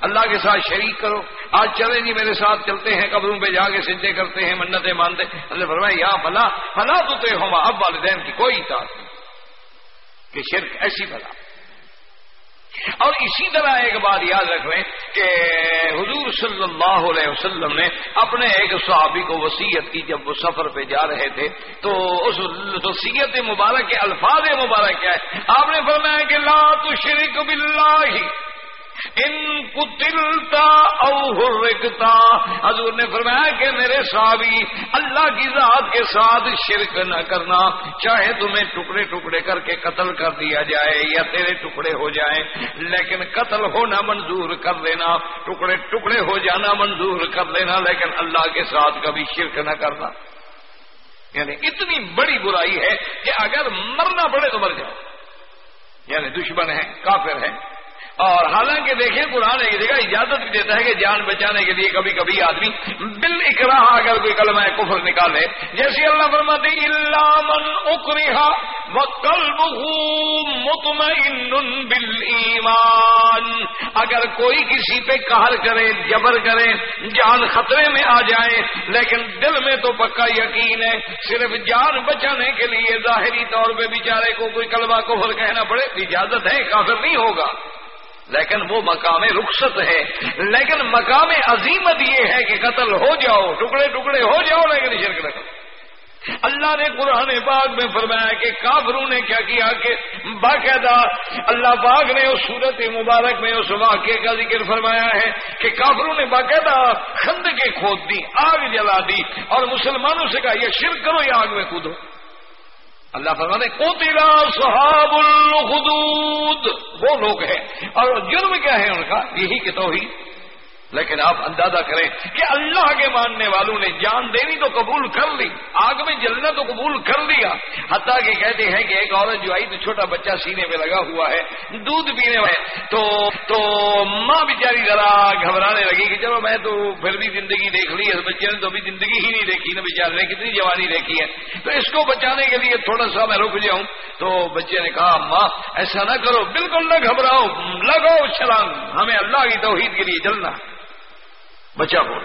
اللہ کے ساتھ شریک کرو۔ آج چلے جی میرے ساتھ چلتے ہیں، قبروں پہ جا کے سجدے کرتے ہیں، منتیں مانتے اللہ فرمائے، یا فلا فلا تو ہو اب والدین کی کوئی اطاعت نہیں۔ کہ شرک، ایسی بلا اور اسی طرح ایک بات یاد رکھ لیں کہ حضور صلی اللہ علیہ وسلم نے اپنے ایک صحابی کو وسیعت کی جب وہ سفر پہ جا رہے تھے۔ تو اس وسیعت مبارک کے الفاظ مبارک کیا ہے؟ آپ نے فرمایا کہ لا تشرک باللہ۔ ان کتلتا او حرکتا۔ حضور نے فرمایا کہ میرے صحابی، اللہ کی ذات کے ساتھ شرک نہ کرنا۔ چاہے تمہیں ٹکڑے ٹکڑے کر کے قتل کر دیا جائے یا تیرے ٹکڑے ہو جائیں، لیکن قتل ہونا منظور کر لینا ٹکڑے ٹکڑے ہو جانا منظور کر لینا لیکن اللہ کے ساتھ کبھی شرک نہ کرنا۔ یعنی اتنی بڑی برائی ہے کہ اگر مرنا پڑے تو مر جاؤ۔ یعنی دشمن ہے، کافر ہے۔ اور حالانکہ دیکھیں قرآن ایک جگہ اجازت بھی دیتا ہے کہ جان بچانے کے لیے کبھی کبھی آدمی بل اکرا اگر کوئی کلمہ کفر نکالے، جیسے اللہ فرماتے اللہ من اکریہ مطمئن بل ایمان اگر کوئی کسی پہ کہر کرے، جبر کرے، جان خطرے میں آ جائے، لیکن دل میں تو پکا یقین ہے، صرف جان بچانے کے لیے ظاہری طور پہ بیچارے کو کوئی کلمہ کفر کہنا پڑے، اجازت ہے، کافر نہیں ہوگا۔ لیکن وہ مقام رخصت ہے۔ لیکن مقام عظیمت یہ ہے کہ قتل ہو جاؤ، ٹکڑے ٹکڑے ہو جاؤ، لیکن شرک نہ کرو۔ اللہ نے قرآن پاک میں فرمایا کہ کافروں نے کیا کیا کہ باقاعدہ اللہ پاک نے اس صورت مبارک میں اس واقعے کا ذکر فرمایا ہے کہ کافروں نے باقاعدہ خند کے کھود دی آگ جلا دی اور مسلمانوں سے کہا، یہ شرک کرو یا آگ میں کودو۔ اللہ فرمانے کو تیرا صحاب الخدود۔ وہ لوگ ہیں۔ اور جرم کیا ہے ان کا؟ یہی کہ توحید۔ لیکن آپ اندازہ کریں کہ اللہ کے ماننے والوں نے جان دینی تو قبول کر لی، آگ میں جلنا تو قبول کر لیا۔ حتیٰ کہ کہتے ہیں کہ ایک عورت جو آئی تو چھوٹا بچہ سینے میں لگا ہوا ہے، دودھ پینے میں تو تو ماں بیچاری ذرا گھبرانے لگی کہ چلو میں تو پھر بھی زندگی دیکھ لی، اس بچے نے تو ابھی زندگی ہی نہیں دیکھی نا بیچارے نے کتنی جوانی دیکھی ہے۔ تو اس کو بچانے کے لیے تھوڑا سا میں رک جاؤں۔ تو بچے نے کہا، ماں ایسا نہ کرو، بالکل نہ گھبراؤ، لگاؤ چھلانگ، ہمیں اللہ کی توحید کے لیے جلنا۔ بچا بول۔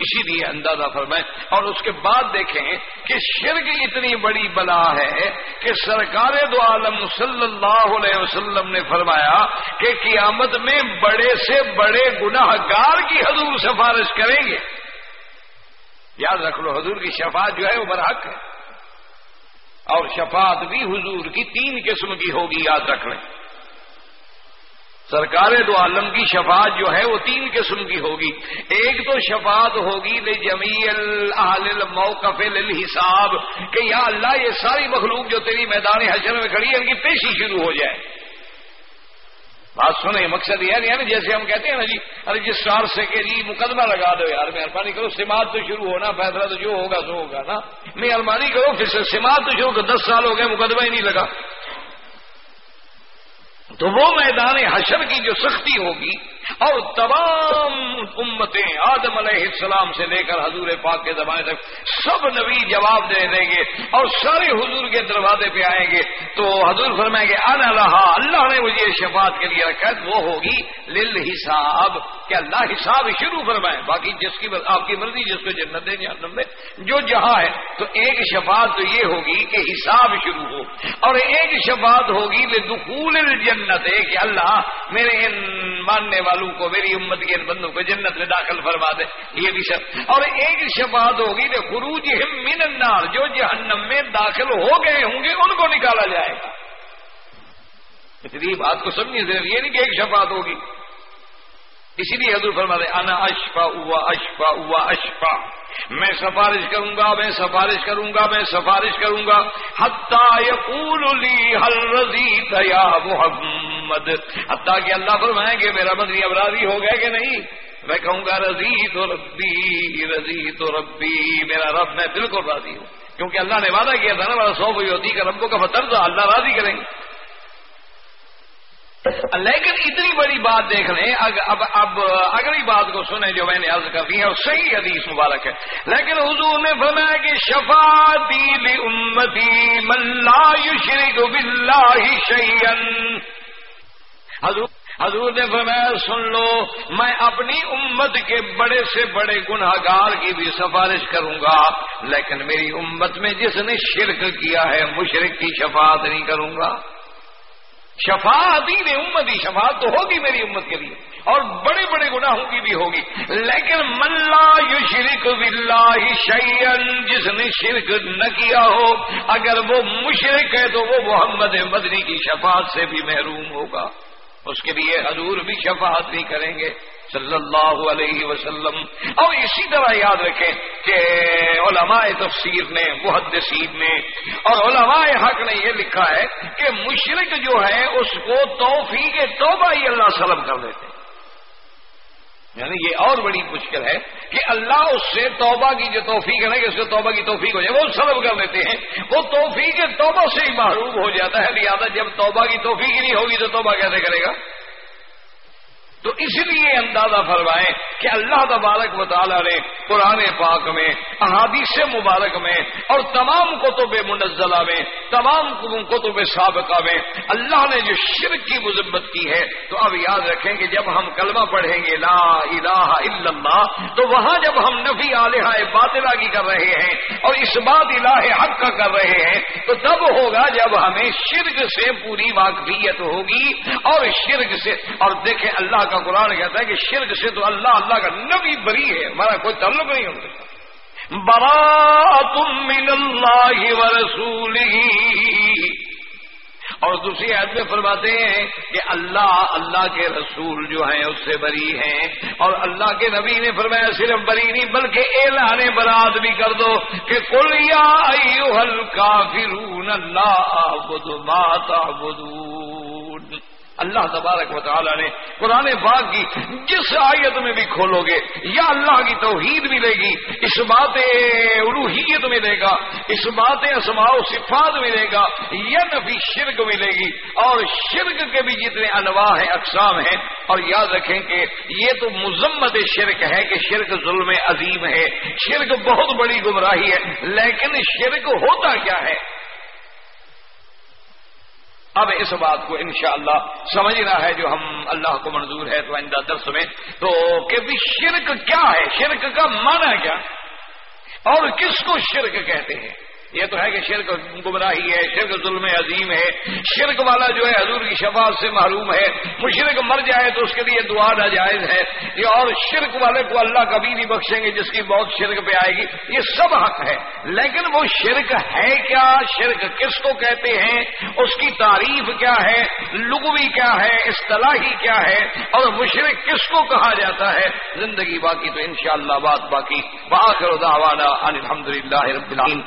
اسی لیے اندازہ فرمائیں۔ اور اس کے بعد دیکھیں کہ شرک اتنی بڑی بلا ہے کہ سرکار دو عالم صلی اللہ علیہ وسلم نے فرمایا کہ قیامت میں بڑے سے بڑے گناہ گار کی حضور سفارش کریں گے۔ یاد رکھ لو، حضور کی شفاعت جو ہے وہ برحق ہے۔ اور شفاعت بھی حضور کی تین قسم کی ہوگی، یاد رکھ لیں۔ سرکار دو عالم کی شفاعت جو ہے وہ تین قسم کی ہوگی۔ ایک تو شفاعت ہوگی لے جمیل موقف حساب کہ یا اللہ یہ ساری مخلوق جو تیری میدان حشر میں کھڑی ہے، ان کی پیشی شروع ہو جائے۔ بات سنیں، مقصد یہ نہیں ہے نا، جیسے ہم کہتے ہیں نا جی رجسٹرار سے کہ جی مقدمہ لگا دو یار مہربانی کرو، سماعت تو شروع ہونا، فیصلہ تو جو ہوگا، سو ہوگا نا۔ مہربانی کرو، پھر سے سماعت تو شروع دس سال ہو گئے، مقدمہ ہی نہیں لگا۔ تو وہ میدان حشر کی جو سختی ہوگی اور تمام امتیں آدم علیہ السلام سے لے کر حضور پاک کے زمانے تک سب نبی جواب دے دیں گے اور سارے حضور کے دروازے پہ آئیں گے تو حضور فرمائیں گے ان اللہ اللہ نے مجھے شفاعت کے لیے رکھا وہ ہوگی لل حساب کہ اللہ حساب شروع فرمائے، باقی جس کی آپ کی مرضی، جس کو جنت دے، جہنم دے، جو جہاں ہے، تو ایک شفاعت تو یہ ہوگی کہ حساب شروع ہو۔ اور ایک شفاعت ہوگی دخول الجنت ہے کہ اللہ میرے ان ماننے والوں کو، میری امت کے ان بندوں کو جنت میں داخل فرما دے۔ یہ بھی شب اور ایک شفاعت ہوگی کہ خروج من النار، جو جہنم میں داخل ہو گئے ہوں گے، ان کو نکالا جائے گا۔ اتنی بات کو سمجھے یہ نہیں کہ ایک شفاعت ہوگی۔ اسی لیے حضور فرما دے انا اشفا ہوا اشفا ہوا اشفا میں سفارش کروں گا، میں سفارش کروں گا، میں سفارش کروں گا۔ لی حل رضی تیا محمد؟ حتیٰ کہ اللہ فرمائیں گے میرا بدری اب راضی ہو گئے کہ نہیں؟ میں کہوں گا رضی تو ربی رضی تو ربی، میرا رب میں بالکل راضی ہوں۔ کیونکہ اللہ نے وعدہ کیا تھا نا، بڑا سو ہوئی ہوتی کہ ربوں کا فتر تھا اللہ راضی کریں گے۔ لیکن اتنی بڑی بات دیکھ لیں اب اب اگلی بات کو سنیں جو میں نے عرض کر دی ہے صحیح حدیث مبارک ہے۔ لیکن حضور نے فرمایا کہ شفا دی امتی ملا شریک بلّہ شیئن حضور حضور نے فرمایا، سن لو، میں اپنی امت کے بڑے سے بڑے گناہ گار کی بھی سفارش کروں گا، لیکن میری امت میں جس نے شرک کیا ہے مشرق کی شفاعت نہیں کروں گا۔ شفاعت ہی امت شفاعت تو ہوگی میری امت کے لیے، اور بڑے بڑے گناہوں کی بھی ہوگی۔ لیکن ملا یو شرک بلّہ شعین جس نے شرک نہ کیا ہو، اگر وہ مشرق ہے تو وہ محمد مدنی کی شفاعت سے بھی محروم ہوگا۔ اس کے لیے حضور بھی شفاعت نہیں کریں گے۔ صلی اللہ علیہ وسلم۔ اور اسی طرح یاد رکھیں کہ علماء تفسیر نے، محدثین نے اور علماء حق نے یہ لکھا ہے کہ مشرق جو ہے اس کو توفیق توبہ ہی اللہ سلم کر دیتے یعنی یہ اور بڑی مشکل ہے کہ اللہ اس سے توبہ کی جو توفیق ہے نا، کہ اس کو توبہ کی توفیق ہو جائے، وہ سلب کر دیتے ہیں۔ وہ توفیق توبہ سے ہی معروف ہو جاتا ہے۔ لہٰذا جب توبہ کی توفیق ہی نہیں ہوگی تو توبہ کیسے کرے گا؟ تو اس لیے اندازہ فرمائیں کہ اللہ تبارک و تعالیٰ نے قرآن پاک میں، احادیث مبارک میں اور تمام کتب منزلہ میں، تمام کتب سابقہ میں اللہ نے جو شرک کی مذمت کی ہے، تو اب یاد رکھیں کہ جب ہم کلمہ پڑھیں گے لا الہ الا اللہ، تو وہاں جب ہم نفی علیہ باطلا کی کر رہے ہیں اور اس بات الہ حق کا کر رہے ہیں، تو تب ہوگا جب ہمیں شرک سے پوری واقفیت ہوگی اور شرک سے، اور دیکھیں اللہ کا قرآن کہتا ہے کہ شرک سے تو اللہ اللہ کا نبی بری ہے، ہمارا کوئی تعلق نہیں ہوتا۔ برا تم من اللہ ورسولہ اور دوسری عید میں فرماتے ہیں کہ اللہ اللہ کے رسول جو ہیں، اس سے بری ہیں۔ اور اللہ کے نبی نے فرمایا، صرف بری نہیں، بلکہ اعلان برات بھی کر دو کہ کل یا ہلکا فرون اللہ ماتا بدون اللہ تبارک و تعالی نے قرآن پاک کی جس آیت میں بھی کھولو گے، یا اللہ کی توحید ملے گی، اس بات الوحیت ملے گا، اس بات اسماع و صفات ملے گا یا نفی شرک ملے گی، اور شرک کے بھی جتنے انواع ہیں، اقسام ہیں، اور یاد رکھیں کہ یہ تو مذمت شرک ہے کہ شرک ظلم عظیم ہے، شرک بہت بڑی گمراہی ہے، لیکن شرک ہوتا کیا ہے؟ اب اس بات کو انشاءاللہ سمجھنا ہے جو ہم اللہ کو منظور ہے تو آئندہ درس میں تو کہ بھی شرک کیا ہے؟ شرک کا معنی کیا؟ اور کس کو شرک کہتے ہیں؟ یہ تو ہے کہ شرک گمراہی ہے، شرک ظلم عظیم ہے۔ شرک والا جو ہے حضور کی شفاعت سے معروم ہے۔ مشرق مر جائے تو اس کے لیے دعا ناجائز ہے۔ یہ اور شرک والے کو اللہ کبھی نہیں بخشیں گے جس کی بہت شرک پہ آئے گی۔ یہ سب حق ہے۔ لیکن وہ شرک ہے کیا؟ شرک کس کو کہتے ہیں؟ اس کی تعریف کیا ہے؟ لغوی کیا ہے؟ اصطلاحی کیا ہے؟ اور مشرق کس کو کہا جاتا ہے؟ زندگی باقی تو انشاءاللہ بات باقی۔ باخر دعوانا الحمد للہ رب العالمین۔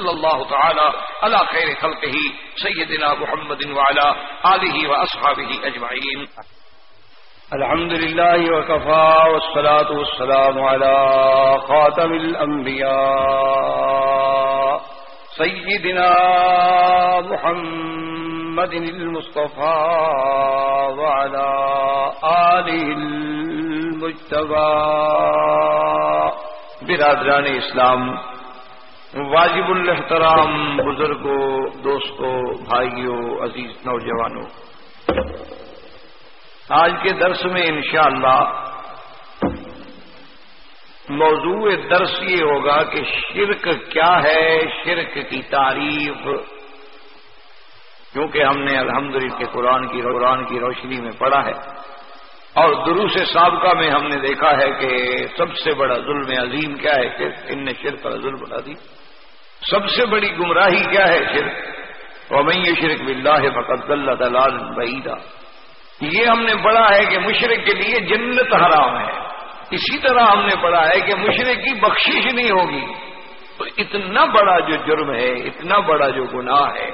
صلی اللہ تعالی علی خیر خلقه سیدنا محمد وعلى آله واصحابه اجمعین. الحمد لله وكفى والصلاة والسلام على خاتم الأنبياء سيدنا محمد المصطفى وعلى آله المجتبى برادران اسلام واجب الحترام بزرگوں، دوستوں، بھائیوں، عزیز نوجوانوں۔ آج کے درس میں انشاءاللہ موضوع درس یہ ہوگا کہ شرک کیا ہے، شرک کی تعریف۔ کیونکہ ہم نے الحمدللہ کے قرآن کی قرآن کی روشنی میں پڑھا ہے۔ اور دروس سابقہ میں ہم نے دیکھا ہے کہ سب سے بڑا ظلم عظیم کیا ہے شرک ان نے شرک کا ظلم بڑھا دی سب سے بڑی گمراہی کیا ہے شرک؟ اور میں یہ شرک بلّہ فقط اللہ دلال بعیدہ یہ ہم نے پڑھا ہے کہ مشرق کے لیے جنت حرام ہے۔ اسی طرح ہم نے پڑھا ہے کہ مشرق کی بخشش نہیں ہوگی۔ تو اتنا بڑا جو جرم ہے، اتنا بڑا جو گناہ ہے،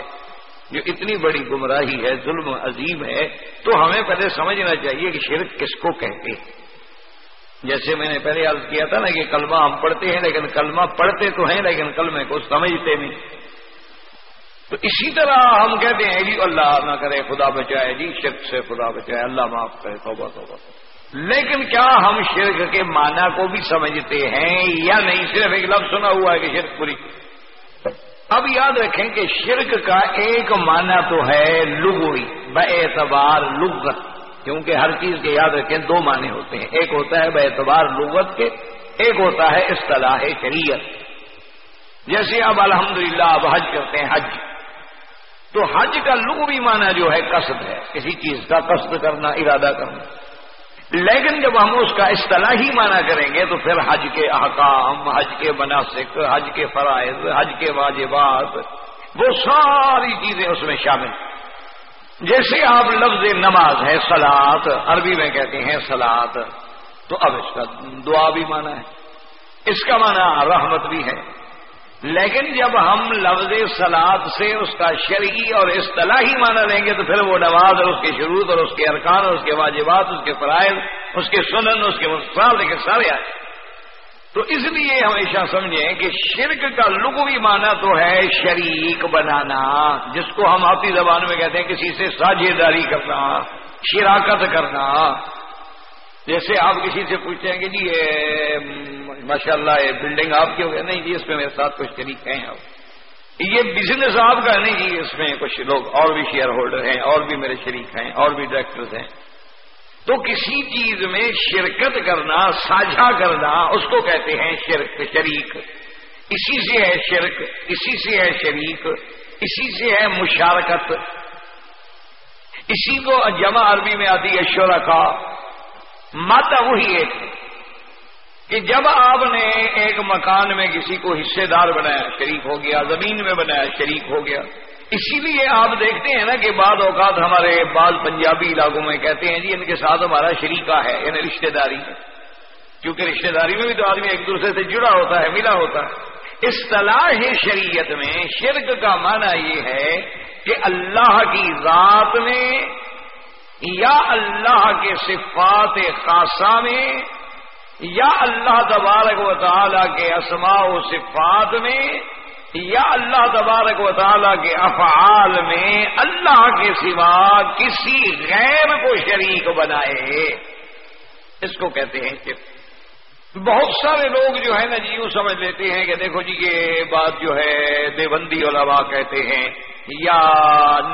جو اتنی بڑی گمراہی ہے، ظلم عظیم ہے، تو ہمیں پہلے سمجھنا چاہیے کہ شرک کس کو کہتے ہیں؟ جیسے میں نے پہلے عرض کیا تھا نا کہ کلمہ ہم پڑھتے ہیں لیکن کلمہ پڑھتے تو ہیں لیکن کلمے کو سمجھتے نہیں۔ تو اسی طرح ہم کہتے ہیں جی اللہ نہ کرے، خدا بچائے جی شرک سے خدا بچائے، اللہ معاف کرے، توبہ توبہ۔ لیکن کیا ہم شرک کے معنی کو بھی سمجھتے ہیں یا نہیں؟ صرف ایک لفظ سنا ہوا ہے کہ شرک پوری۔ اب یاد رکھیں کہ شرک کا ایک معنی تو ہے لغوی، بے اعتبار لغت۔ کیونکہ ہر چیز کے یاد رکھیں، دو معنی ہوتے ہیں۔ ایک ہوتا ہے اعتبار لغت کے، ایک ہوتا ہے اصطلاح شریعت۔ جیسے اب الحمدللہ، اب حج کرتے ہیں، حج۔ تو حج کا لغوی معنی جو ہے، قصد ہے۔ کسی چیز کا قصد کرنا، ارادہ کرنا۔ لیکن جب ہم اس کا اصطلاحی معنی کریں گے، تو پھر حج کے احکام، حج کے مناسک، حج کے فرائض، حج کے واجبات، وہ ساری چیزیں اس میں شامل ہیں۔ جیسے آپ لفظ نماز ہے سلاد عربی میں کہتے ہیں سلاد تو اب اس کا دعا بھی مانا ہے۔ اس کا مانا رحمت بھی ہے۔ لیکن جب ہم لفظ سلاد سے اس کا شرعی اور اصطلاحی مانا لیں گے تو پھر وہ نماز اور اس کے شروع اور اس کے ارکان اور اس کے واجبات، اس کے فرائض، اس کے سنن، اس کے مسئلہ کے سارے آئے۔ تو اس لیے ہمیشہ سمجھیں کہ شرک کا لغوی معنی تو ہے شریک بنانا، جس کو ہم آپی زبان میں کہتے ہیں کسی سے ساجھے داری کرنا، شراکت کرنا۔ جیسے آپ کسی سے پوچھتے ہیں کہ جی یہ ماشاء اللہ یہ بلڈنگ آپ کی ہو گیا نہیں جی اس میں میرے ساتھ کچھ شریک ہیں آپ۔ یہ بزنس آپ کا نہیں جی اس میں کچھ لوگ اور بھی شیئر ہولڈر ہیں، اور بھی میرے شریک ہیں، اور بھی ڈائریکٹرز ہیں۔ تو کسی چیز میں شرکت کرنا، ساجھا کرنا، اس کو کہتے ہیں شرک، شریک۔ اسی سے ہے شرک، اسی سے ہے شریک، اسی سے ہے مشارکت۔ اسی کو جمع عربی میں آتی ہے شرکا۔ ماتا وہی ایک۔ کہ جب آپ نے ایک مکان میں کسی کو حصے دار بنایا، شریک ہو گیا، زمین میں بنایا، شریک ہو گیا۔ اسی لیے آپ دیکھتے ہیں نا کہ بعض اوقات ہمارے بعض پنجابی علاقوں میں کہتے ہیں جی ان کے ساتھ ہمارا شریکہ ہے یعنی رشتہ داری ہے۔ کیونکہ رشتہ داری میں بھی تو آدمی ایک دوسرے سے جڑا ہوتا ہے، ملا ہوتا ہے۔ اصطلاح شریعت میں شرک کا معنی یہ ہے کہ اللہ کی ذات میں یا اللہ کے صفات خاصہ میں یا اللہ تبارک و تعالی کے اسماء و صفات میں یا اللہ تبارک و تعالیٰ کے افعال میں اللہ کے سوا کسی غیر کو شریک بنائے۔ اس کو کہتے ہیں کہ بہت سارے لوگ جو ہے نا جی یوں سمجھ لیتے ہیں کہ دیکھو جی یہ بات جو ہے دیوبندی علماء کہتے ہیں، یا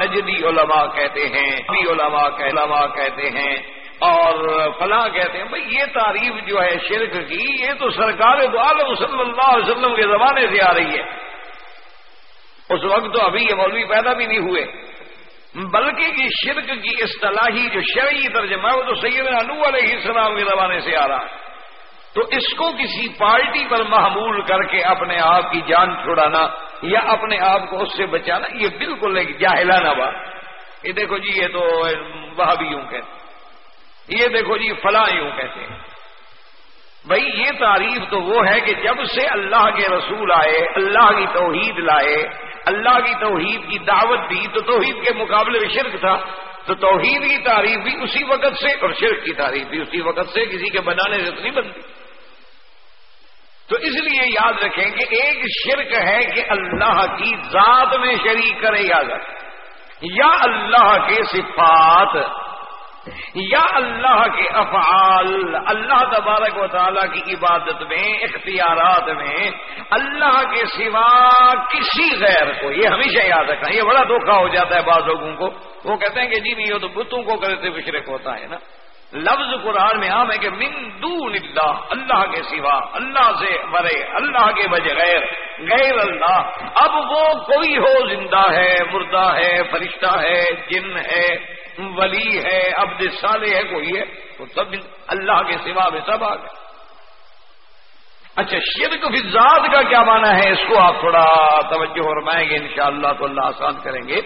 نجدی علماء کہتے ہیں علماء علماء کہتے ہیں، اور فلاں کہتے ہیں۔ بھائی یہ تعریف جو ہے شرک کی، یہ تو سرکار دو عالم صلی اللہ علیہ وسلم کے زمانے سے آ رہی ہے۔ اس وقت تو ابھی یہ مولوی پیدا بھی نہیں ہوئے۔ بلکہ کی شرک کی اصطلاحی جو شرعی ترجمہ ہے وہ تو سید انو علیہ السلام کے زمانے سے آ رہا۔ تو اس کو کسی پارٹی پر محمول کر کے اپنے آپ کی جان چھڑانا یا اپنے آپ کو اس سے بچانا، یہ بالکل ایک جاہلانہ بات۔ یہ دیکھو جی یہ تو وہ بھی یوں کہتے یہ دیکھو جی فلاں یوں کہتے ہیں۔ بھائی، یہ تعریف تو وہ ہے کہ جب سے اللہ کے رسول آئے، اللہ کی توحید لائے اللہ کی توحید کی دعوت دی تو توحید کے مقابلے میں شرک تھا، تو توحید کی تعریف بھی اسی وقت سے اور شرک کی تعریف بھی اسی وقت سے، کسی کے بنانے سے نہیں بنتی۔ تو اس لیے یاد رکھیں کہ ایک شرک ہے کہ اللہ کی ذات میں شریک کرے یاد یا اللہ کے صفات یا اللہ کے افعال، اللہ تبارک و تعالیٰ کی عبادت میں، اختیارات میں، اللہ کے سوا کسی غیر کو، یہ ہمیشہ یاد رکھنا، یہ بڑا دھوکھا ہو جاتا ہے بعض لوگوں کو۔ وہ کہتے ہیں کہ جی نہیں، یہ تو بتوں کو کرتے مشرق ہوتا ہے نا۔ لفظ قرآن میں عام ہے کہ من دون اللہ اللہ کے سوا، اللہ سے برے اللہ کے بجے غیر غیر اللہ۔ اب وہ کوئی ہو زندہ ہے، مردہ ہے، فرشتہ ہے، جن ہے ولی ہے، عبد صالح ہے، کوئی ہے، وہ سب اللہ کے سوا میں سب آ گئے اچھا شرک فی ذات کا کیا مانا ہے؟ اس کو آپ تھوڑا توجہ فرمائیں گے، انشاءاللہ تو اللہ آسان کریں گے۔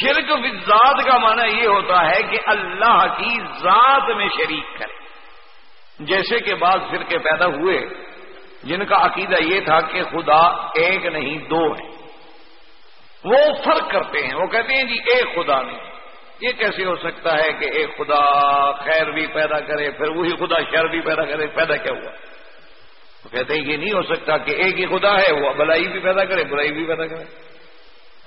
شرک فی ذات کا مانا یہ ہوتا ہے کہ اللہ کی ذات میں شریک کرے۔ جیسے کہ بعض فرقے پیدا ہوئے، جن کا عقیدہ یہ تھا کہ خدا ایک نہیں، دو ہے وہ فرق کرتے ہیں، وہ کہتے ہیں جی ایک خدا نہیں۔ یہ کیسے ہو سکتا ہے کہ ایک خدا خیر بھی پیدا کرے، پھر وہی خدا شر بھی پیدا کرے، پیدا کیا ہوا؟ تو کہتے ہیں یہ نہیں ہو سکتا کہ ایک ہی خدا ہے، وہ بلائی بھی پیدا کرے، برائی بھی پیدا کرے۔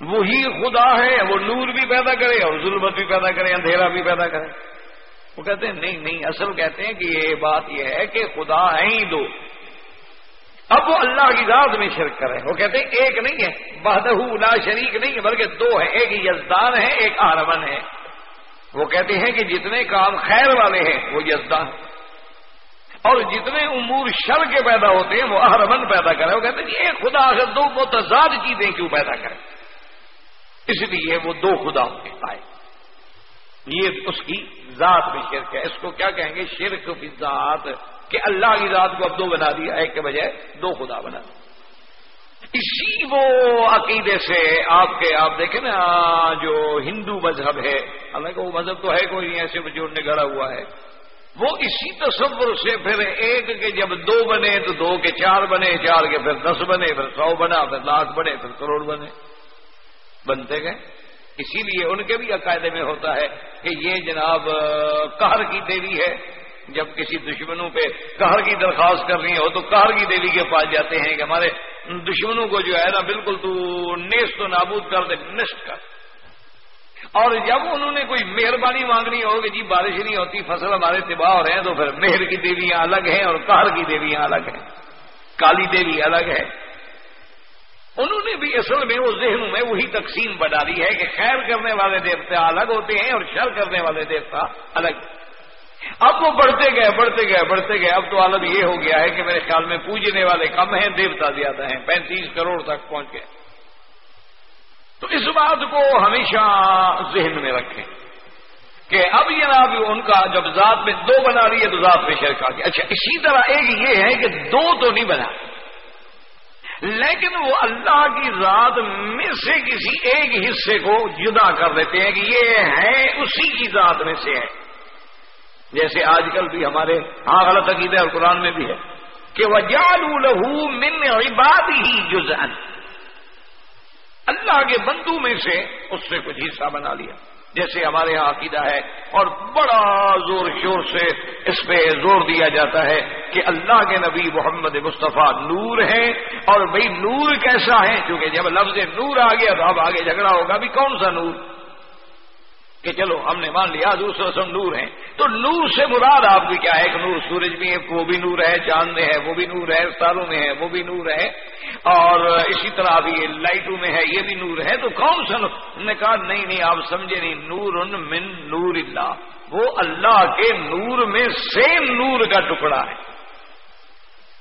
وہی خدا ہے، وہ نور بھی پیدا کرے اور ظلمت بھی پیدا کرے، اندھیرا بھی پیدا کرے۔ وہ کہتے ہیں نہیں نہیں، اصل کہتے ہیں کہ یہ بات یہ ہے کہ خدا ہے ہی دو۔ اب وہ اللہ کی ذات میں شرک کرے وہ کہتے ہیں ایک نہیں ہے بہدہ لا شریک نہیں ہے، بلکہ دو ہے ایک یزدان ہے ایک آرمن ہے وہ کہتے ہیں کہ جتنے کام خیر والے ہیں، وہ یزدان اور جتنے امور شر کے پیدا ہوتے ہیں، وہ اہرمن پیدا کرے وہ کہتے ہیں کہ ایک خدا اگر دو متضاد چیزیں کیوں پیدا کرے اس لیے وہ دو خدا کے پائے یہ اس کی ذات میں شرک ہے۔ اس کو کیا کہیں گے؟ شرک کی ذات کہ اللہ کی ذات کو اب دو بنا دیا، ایک کے بجائے دو خدا بنا دیا۔ اسی وہ عقیدے سے آپ کے آپ دیکھیں نا، جو ہندو مذہب ہے، حالانکہ وہ مذہب تو ہے کوئی نہیں، ایسے بچوں گڑا ہوا ہے۔ وہ اسی تصور سے پھر ایک کے جب دو بنے تو دو کے چار بنے، چار کے پھر دس بنے، پھر سو بنا، پھر لاکھ بنے، پھر کروڑ بنے۔ بنتے گئے۔ اسی لیے ان کے بھی عقائدے میں ہوتا ہے کہ یہ جناب کہر کی دیوی ہے۔ جب کسی دشمنوں پہ کہر کی درخواست کرنی ہو تو کہر کی دیوی کے پاس جاتے ہیں کہ ہمارے دشمنوں کو جو ہے نا بالکل تو نیست و نابود کر دے، نشٹ کر۔ اور جب انہوں نے کوئی مہربانی مانگنی ہو کہ جی بارش نہیں ہوتی، فصل ہمارے تباہ ہو رہے ہیں، تو پھر مہر کی دیویاں الگ ہیں اور کہر کی دیویاں الگ ہیں۔ کالی دیوی الگ ہے۔ انہوں نے بھی اصل میں وہ ذہنوں میں وہی تقسیم بنا دی ہے کہ خیر کرنے والے دیوتا الگ ہوتے ہیں اور شر کرنے والے دیوتا الگ۔ اب وہ بڑھتے گئے بڑھتے گئے بڑھتے گئے۔ اب تو عالم یہ ہو گیا ہے کہ میرے خیال میں پوجنے والے کم ہیں، دیوتا زیادہ ہیں، پینتیس کروڑ تک پہنچ گئے۔ تو اس بات کو ہمیشہ ذہن میں رکھیں کہ اب جناب ان کا جب ذات میں دو بنا رہی ہے تو ذات میں شرک آ گیا۔ اچھا اسی طرح ایک یہ ہے کہ دو تو نہیں بنا۔ لیکن وہ اللہ کی ذات میں سے کسی ایک حصے کو جدا کر دیتے ہیں کہ یہ ہے، اسی کی ذات میں سے ہے۔ جیسے آج کل بھی ہمارے ہاں غلط عقیدہ اور قرآن میں بھی ہے کہ وہ جالو لہو من عباد ہی جزن اللہ کے بندو میں سے اس سے کچھ حصہ بنا لیا۔ جیسے ہمارے یہاں عقیدہ ہے اور بڑا زور شور سے اس پہ زور دیا جاتا ہے کہ اللہ کے نبی محمد مصطفیٰ نور ہیں اور بھائی نور کیسا ہے؟ کیونکہ جب لفظ نور آ گیا تو اب آگے جھگڑا ہوگا بھی کون سا نور؟ کہ چلو ہم نے مان لیا دوسرا سم نور ہیں۔ تو نور سے مراد آپ کی کیا ہے؟ کہ نور سورج بھی ہے، وہ بھی نور ہے، چاند میں ہے، وہ بھی نور ہے تاروں میں ہے، وہ بھی نور ہے۔ اور اسی طرح ابھی لائٹوں میں ہے، یہ بھی نور ہے۔ تو کون سا نے کہا، نہیں نہیں، آپ سمجھے نہیں۔ نور من نور اللہ۔ وہ اللہ کے نور میں سے نور کا ٹکڑا ہے۔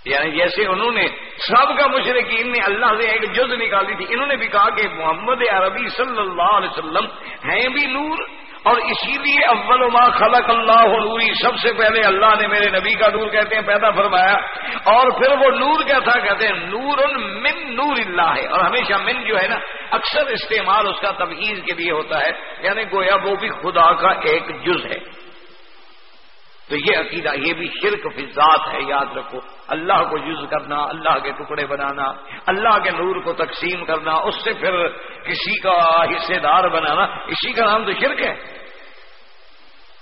یعنی جیسے انہوں نے سب کا مشرقین نے اللہ سے ایک جز نکالی تھی، انہوں نے بھی کہا کہ محمد عربی صلی اللہ علیہ وسلم ہیں بھی نور، اور اسی لیے اول ما خلق اللہ نوری، سب سے پہلے اللہ نے میرے نبی کا نور کہتے ہیں، پیدا فرمایا، اور پھر وہ نور کیا تھا؟ کہتے ہیں نور من نور اللہ ہے اور ہمیشہ من جو ہے نا، اکثر استعمال اس کا تبعیض کے لیے ہوتا ہے یعنی گویا وہ بھی خدا کا ایک جز ہے۔ تو یہ عقیدہ، یہ بھی شرک فی ذات ہے، یاد رکھو۔ اللہ کو یوز کرنا، اللہ کے ٹکڑے بنانا، اللہ کے نور کو تقسیم کرنا، اس سے پھر کسی کا حصے دار بنانا، اسی کا نام تو شرک ہے۔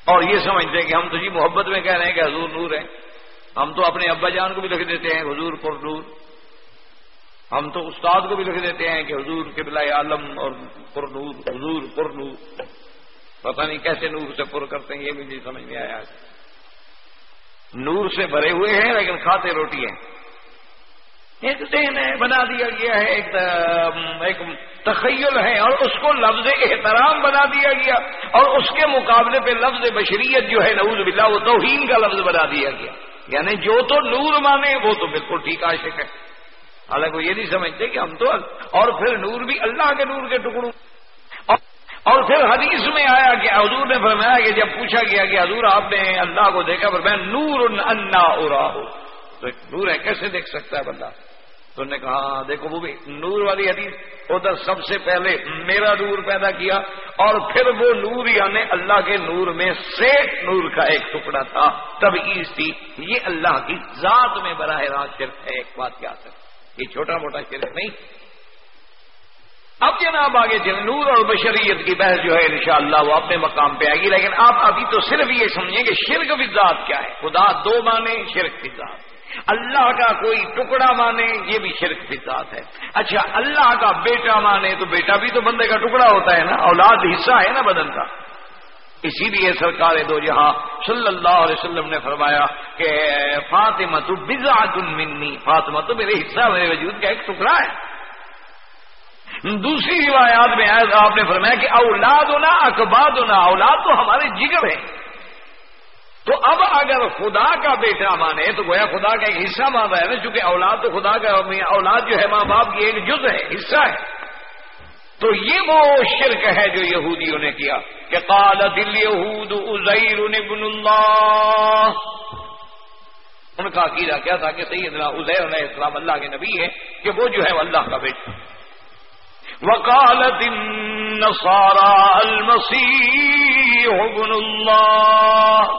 اور یہ سمجھتے ہیں کہ ہم تو جی محبت میں کہہ رہے ہیں کہ حضور نور ہے ہم تو اپنے ابا جان کو بھی لکھ دیتے ہیں، حضور پر نور۔ ہم تو استاد کو بھی لکھ دیتے ہیں کہ حضور کے بلا عالم اور پر نور، حضور پر نور۔ پتہ نہیں کیسے نور سے پر کرتے ہیں، یہ بھی نہیں سمجھ میں آیا۔ نور سے بھرے ہوئے ہیں لیکن کھاتے روٹی ہیں۔ ایک دین ہے بنا دیا گیا ہے، ایک ایک تخیل ہے اور اس کو لفظ احترام بنا دیا گیا اور اس کے مقابلے پہ لفظ بشریت جو ہے، نعوذ باللہ، وہ توہین کا لفظ بنا دیا گیا۔ یعنی جو تو نور مانے، وہ تو بالکل ٹھیک عاشق ہے۔ حالانکہ وہ یہ نہیں سمجھتے کہ ہم تو اور پھر نور بھی اللہ کے نور کے ٹکڑوں اور پھر حدیث میں آیا کہ حضور نے فرمایا کہ جب پوچھا گیا کہ حضور آپ نے اللہ کو دیکھا فرمایا نور انا ارا ہو تو ایک نور ہے، کیسے دیکھ سکتا ہے بندہ؟ تو نے کہا ہاں، دیکھو وہ بھی نور والی حدیث۔ ادھر سب سے پہلے میرا نور پیدا کیا اور پھر وہ نور یعنی اللہ کے نور میں سے نور کا ایک ٹکڑا تھا۔ تب عیز تھی۔ یہ اللہ کی ذات میں براہ راست شرک ہے، ایک بات کیا سکتا یہ چھوٹا موٹا شرک نہیں۔ اب جناب آگے نور اور بشریت کی بحث جو ہے انشاءاللہ وہ اپنے مقام پہ آئے گی، لیکن آپ ابھی تو صرف یہ سمجھیں کہ شرک بھی ذات کیا ہے۔ خدا دو مانے شرک بھی ذات۔ اللہ کا کوئی ٹکڑا مانے، یہ بھی شرک بھی ذات ہے۔ اچھا اللہ کا بیٹا مانے تو بیٹا بھی تو بندے کا ٹکڑا ہوتا ہے نا، اولاد حصہ ہے نا بدن کا۔ اسی لیے سرکار دو جہاں صلی اللہ علیہ وسلم نے فرمایا کہ فاطمہ تو بزا منی۔ فاطمہ تو میرے حصہ، میرے وجود کا ایک ٹکڑا ہے۔ دوسری روایات میں آپ نے فرمایا کہ اولاد ہونا اقباد ہونا اولاد تو ہمارے جگر ہیں۔ تو اب اگر خدا کا بیٹا مانے، تو گویا خدا کا ایک حصہ مان رہا ہے نا چونکہ اولاد تو خدا کا، اولاد جو ہے ماں باپ کی ایک جز ہے، حصہ ہے۔ تو یہ وہ شرک ہے جو یہودیوں نے کیا، کہ قال دل یہود ازیر ابن اللہ۔ ان کا عقیدہ کیا تھا کہ سیدنا ازیر علیہ السلام اللہ کے نبی ہے کہ وہ جو ہے وہ اللہ کا بیٹا۔ وقالت النصارى المسيح ابن اللہ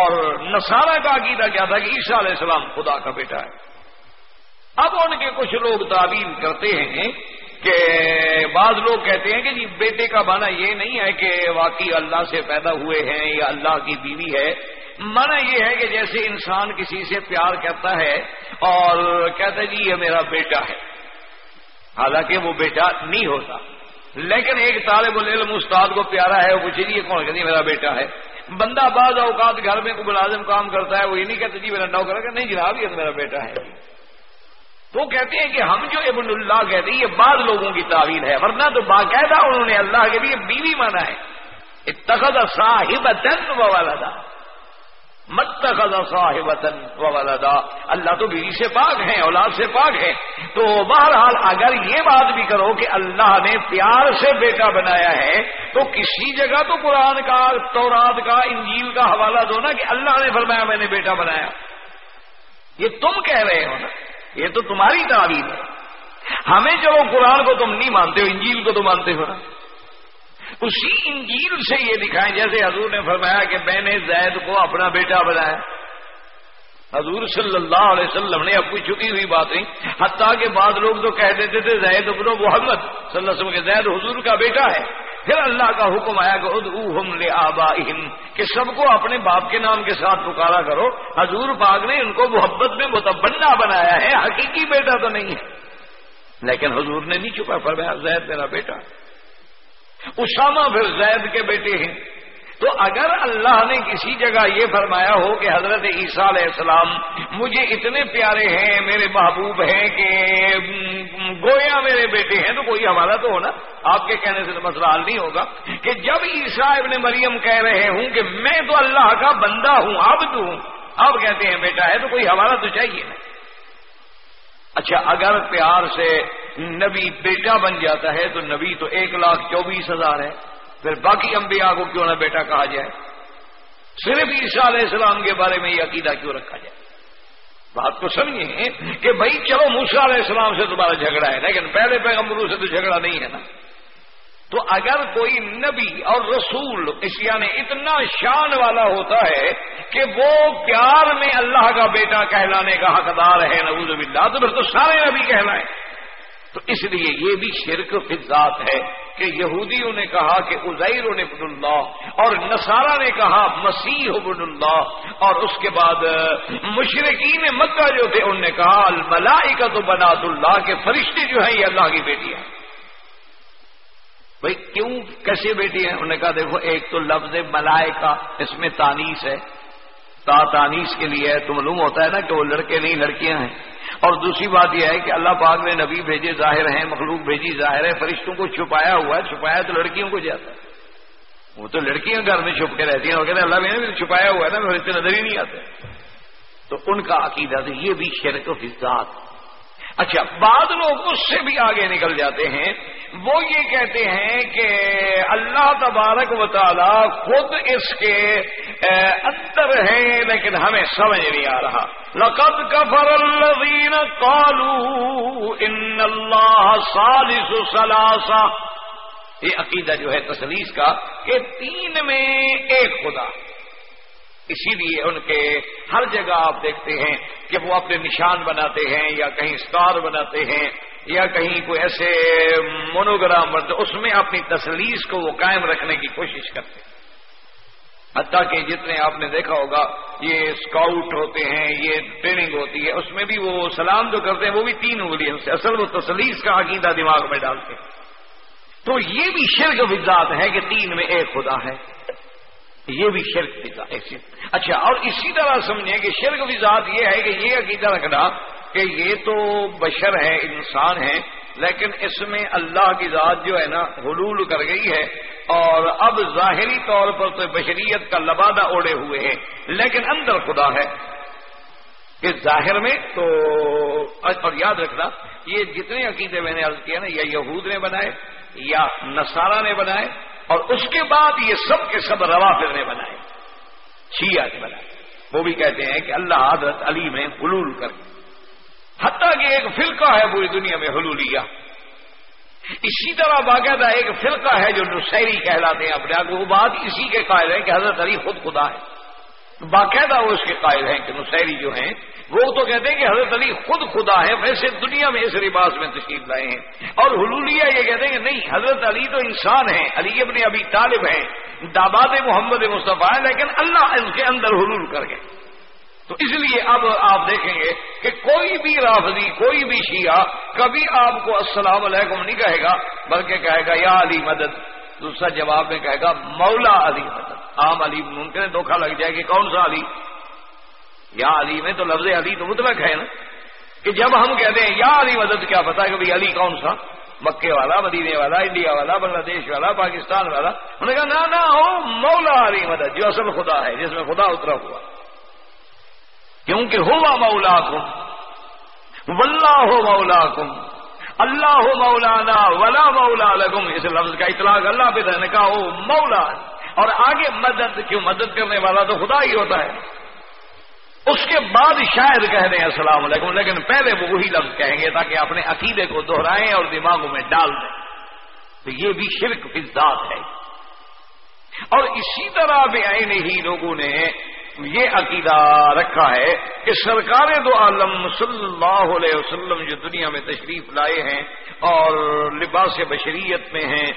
اور نصارہ کا عقیدہ کیا تھا کہ عیسیٰ علیہ السلام خدا کا بیٹا ہے. اب ان کے کچھ لوگ تعبیر کرتے ہیں کہ بعض لوگ کہتے ہیں کہ جی بیٹے کا مانا یہ نہیں ہے کہ واقعی اللہ سے پیدا ہوئے ہیں یا اللہ کی بیوی ہے. مانا یہ ہے کہ جیسے انسان کسی سے پیار کرتا ہے اور کہتا ہے جی یہ میرا بیٹا ہے. حالانکہ وہ بیٹا نہیں ہوتا۔ لیکن ایک طالب العلم استاد کو پیارا ہے، وہ پوچھے جی یہ کون کہتی میرا بیٹا ہے۔ بندہ بعض اوقات گھر میں کوئی ملازم کام کرتا ہے، وہ یہ نہیں کہتے جی میرا نوکر کہ نہیں جناب، یہ میرا بیٹا ہے۔ تو کہتے ہیں کہ ہم جو ابن اللہ کہتے ہیں، یہ بعض لوگوں کی تعویل ہے۔ ورنہ تو باقاعدہ انہوں نے اللہ کے لیے بیوی مانا ہے۔ اتخذ صاحب دن والا تھا مت صاحبتن ولدا اللہ تو بیوی سے پاک ہیں، اولاد سے پاک ہے تو بہرحال اگر یہ بات بھی کرو کہ اللہ نے پیار سے بیٹا بنایا ہے، تو کسی جگہ تو قرآن کا، تورات کا، انجیل کا حوالہ دو نا کہ اللہ نے فرمایا میں نے بیٹا بنایا۔ یہ تم کہہ رہے ہو نا۔ یہ تو تمہاری تعبیر ہے۔ ہمیں چلو قرآن کو تم نہیں مانتے ہو، انجیل کو تو مانتے ہو نا۔ اسی انجیل سے یہ دکھائیں، جیسے حضور نے فرمایا کہ میں نے زید کو اپنا بیٹا بنایا۔ حضور صلی اللہ علیہ وسلم نے اب کوئی چھٹی ہوئی بات نہیں، حتیٰ کہ بعض لوگ تو کہہ دیتے تھے، زید ابن محمد صلی اللہ علیہ وسلم کے زید حضور کا بیٹا ہے۔ پھر اللہ کا حکم آیا کہ ادعوہم لآبائہم، کہ سب کو اپنے باپ کے نام کے ساتھ پکارا کرو۔ حضور پاک نے ان کو محبت میں متبنہ بنایا ہے، حقیقی بیٹا تو نہیں ہے۔ لیکن حضور نے نہیں چھپا، فرمایا زید میرا بیٹا۔ اسامہ پھر زید کے بیٹے ہیں۔ تو اگر اللہ نے کسی جگہ یہ فرمایا ہو کہ حضرت عیسیٰ علیہ السلام مجھے اتنے پیارے ہیں، میرے محبوب ہیں کہ گویا میرے بیٹے ہیں، تو کوئی حوالہ تو ہونا۔ آپ کے کہنے سے تو مسئلہ حل نہیں ہوگا۔ کہ جب عیسیٰ ابن مریم کہہ رہے ہوں کہ میں تو اللہ کا بندہ ہوں اب تو ہوں اب کہتے ہیں بیٹا ہے تو کوئی حوالہ تو چاہیے نا۔ اچھا اگر پیار سے نبی بیٹا بن جاتا ہے تو نبی تو ایک لاکھ چوبیس ہزار ہے، پھر باقی انبیاء کو کیوں نہ بیٹا کہا جائے؟ صرف عیسیٰ علیہ السلام کے بارے میں یہ عقیدہ کیوں رکھا جائے؟ بات کو سمجھیں کہ بھائی، چلو موسا علیہ السلام سے تمہارا جھگڑا ہے، لیکن پہلے پیغمبروں سے تو جھگڑا نہیں ہے نا۔ تو اگر کوئی نبی اور رسول اس یعنی اتنا شان والا ہوتا ہے کہ وہ پیار میں اللہ کا بیٹا کہلانے کا حقدار ہے نبوز باللہ، تو پھر تو سارے نبی کہلائیں۔ تو اس لیے یہ بھی شرک فضات ہے کہ یہودیوں نے کہا کہ ازیر ابن اللہ اور نصارہ نے کہا مسیح ابن اللہ۔ اور اس کے بعد مشرقین مکہ جو تھے انہوں نے کہا الملائی کا تو بناد اللہ کے فرشتے جو ہیں، یہ اللہ کی بیٹی بھائی کیوں کیسے بیٹی ہیں انہوں نے کہا دیکھو، ایک تو لفظ ملائکہ اس میں تانیس ہے۔ تا تانیس کے لیے ہے تو معلوم ہوتا ہے نا کہ وہ لڑکے نہیں، لڑکیاں ہیں۔ اور دوسری بات یہ ہے کہ اللہ پاک نے نبی بھیجے، ظاہر ہیں، مخلوق بھیجی، ظاہر ہے فرشتوں کو چھپایا ہوا ہے، چھپایا تو لڑکیوں کو جاتا ہے۔ وہ تو لڑکیاں گھر میں چھپ کے رہتی ہیں، وہ کہتے ہیں اللہ میں نے چھپایا ہوا ہے نا فرشتے نظر ہی نہیں آتے تو ان کا عقیدہ تو یہ بھی شرک و فضات اچھا بعد لوگ اس سے بھی آگے نکل جاتے ہیں۔ وہ یہ کہتے ہیں کہ اللہ تبارک و تعالی خود اس کے اندر ہے لیکن ہمیں سمجھ نہیں آ رہا۔ لقد کفر الذین قالوا ان اللہ ثالث ثلاثہ۔ یہ عقیدہ جو ہے تسلیس کا کہ تین میں ایک خدا۔ اسی لیے ان کے ہر جگہ آپ دیکھتے ہیں کہ وہ اپنے نشان بناتے ہیں یا کہیں اسٹار بناتے ہیں یا کہیں کوئی ایسے مونوگرام بنتے اس میں اپنی تسلیس کو وہ قائم رکھنے کی کوشش کرتے ہیں۔ حتیٰ کہ جتنے آپ نے دیکھا ہوگا، یہ اسکاؤٹ ہوتے ہیں، یہ ٹریننگ ہوتی ہے، اس میں بھی وہ سلام جو کرتے ہیں، وہ بھی تین انگلیوں سے، اصل وہ تسلیس کا عقیدہ دماغ میں ڈالتے ہیں۔ تو یہ بھی شرک وزاد ہے کہ تین میں ایک خدا ہے۔ یہ بھی شرک ایسے اچھا اور اسی طرح سمجھیں کہ شرک بھی ذات یہ ہے کہ یہ عقیدہ رکھنا کہ یہ تو بشر ہے، انسان ہے، لیکن اس میں اللہ کی ذات جو ہے نا، حلول کر گئی ہے۔ اور اب ظاہری طور پر تو بشریت کا لبادہ اوڑے ہوئے ہیں۔ لیکن اندر خدا ہے۔ کہ ظاہر میں تو، اور یاد رکھنا، یہ جتنے عقیدے میں نے عرض کیا نا، یا یہود نے بنائے، یا نصارہ نے بنائے اور اس کے بعد یہ سب کے سب روا نے بنائے، شیعہ نے بنائے۔ وہ بھی کہتے ہیں کہ اللہ حضرت علی میں حلول کر۔ حتیٰ کہ ایک فرقہ ہے پوری دنیا میں حلولیہ۔ اسی طرح باقاعدہ ایک فرقہ ہے جو نسری کہلاتے ہیں۔ اپنے آپ وہ بات اسی کے قائل ہیں کہ حضرت علی خود خدا ہے۔ باقاعدہ وہ اس کے قائل ہیں کہ نسری جو ہیں، وہ تو کہتے ہیں کہ حضرت علی خود خدا ہے ویسے دنیا میں اس لباس میں تشریف لائے ہیں۔ اور حلولیہ یہ کہتے ہیں کہ نہیں، حضرت علی تو انسان ہے علی ابن ابھی طالب ہیں، داباد محمد مصطفیٰ ہے لیکن اللہ ان کے اندر حلول کر گئے۔ تو اس لیے اب آپ دیکھیں گے کہ کوئی بھی رافضی، کوئی بھی شیعہ کبھی آپ کو السلام علیکم نہیں کہے گا، بلکہ کہے گا، یا علی مدد۔ دوسرا جواب میں کہے گا، مولا علی مدد عام علی ممکن ہے دھوکھا لگ جائے کہ کون سا علی؟ یا علی میں تو لفظ علی تو مطلق ہے نا۔ کہ جب ہم کہتے ہیں، یا علی مدد کیا پتا کہ بھائی علی کون سا؟ مکے والا، مدینے والا، انڈیا والا، بنگلہ دیش والا، پاکستان والا۔ انہوں نے کہا نہ نہ ہو مولا علی مدد جو اصل خدا ہے، جس میں خدا اترا ہوا۔ کیونکہ ہوا مولا کم ولہ ہو مولا کم اللہ ہو مولانا ولا مولا لگم اس لفظ کا اطلاق اللہ پہ دینے کا ہو، مولا۔ اور آگے مدد، کیوں مدد کرنے والا تو خدا ہی ہوتا ہے۔ اس کے بعد شاید کہہ دیں السلام علیکم، لیکن پہلے وہ وہی لفظ کہیں گے تاکہ اپنے عقیدے کو دوہرائیں اور دماغوں میں ڈال دیں۔ تو یہ بھی شرک فضاد ہے۔ اور اسی طرح بھی آئین ہی لوگوں نے یہ عقیدہ رکھا ہے کہ سرکار دو عالم صلی اللہ علیہ وسلم جو دنیا میں تشریف لائے ہیں اور لباس بشریت میں ہیں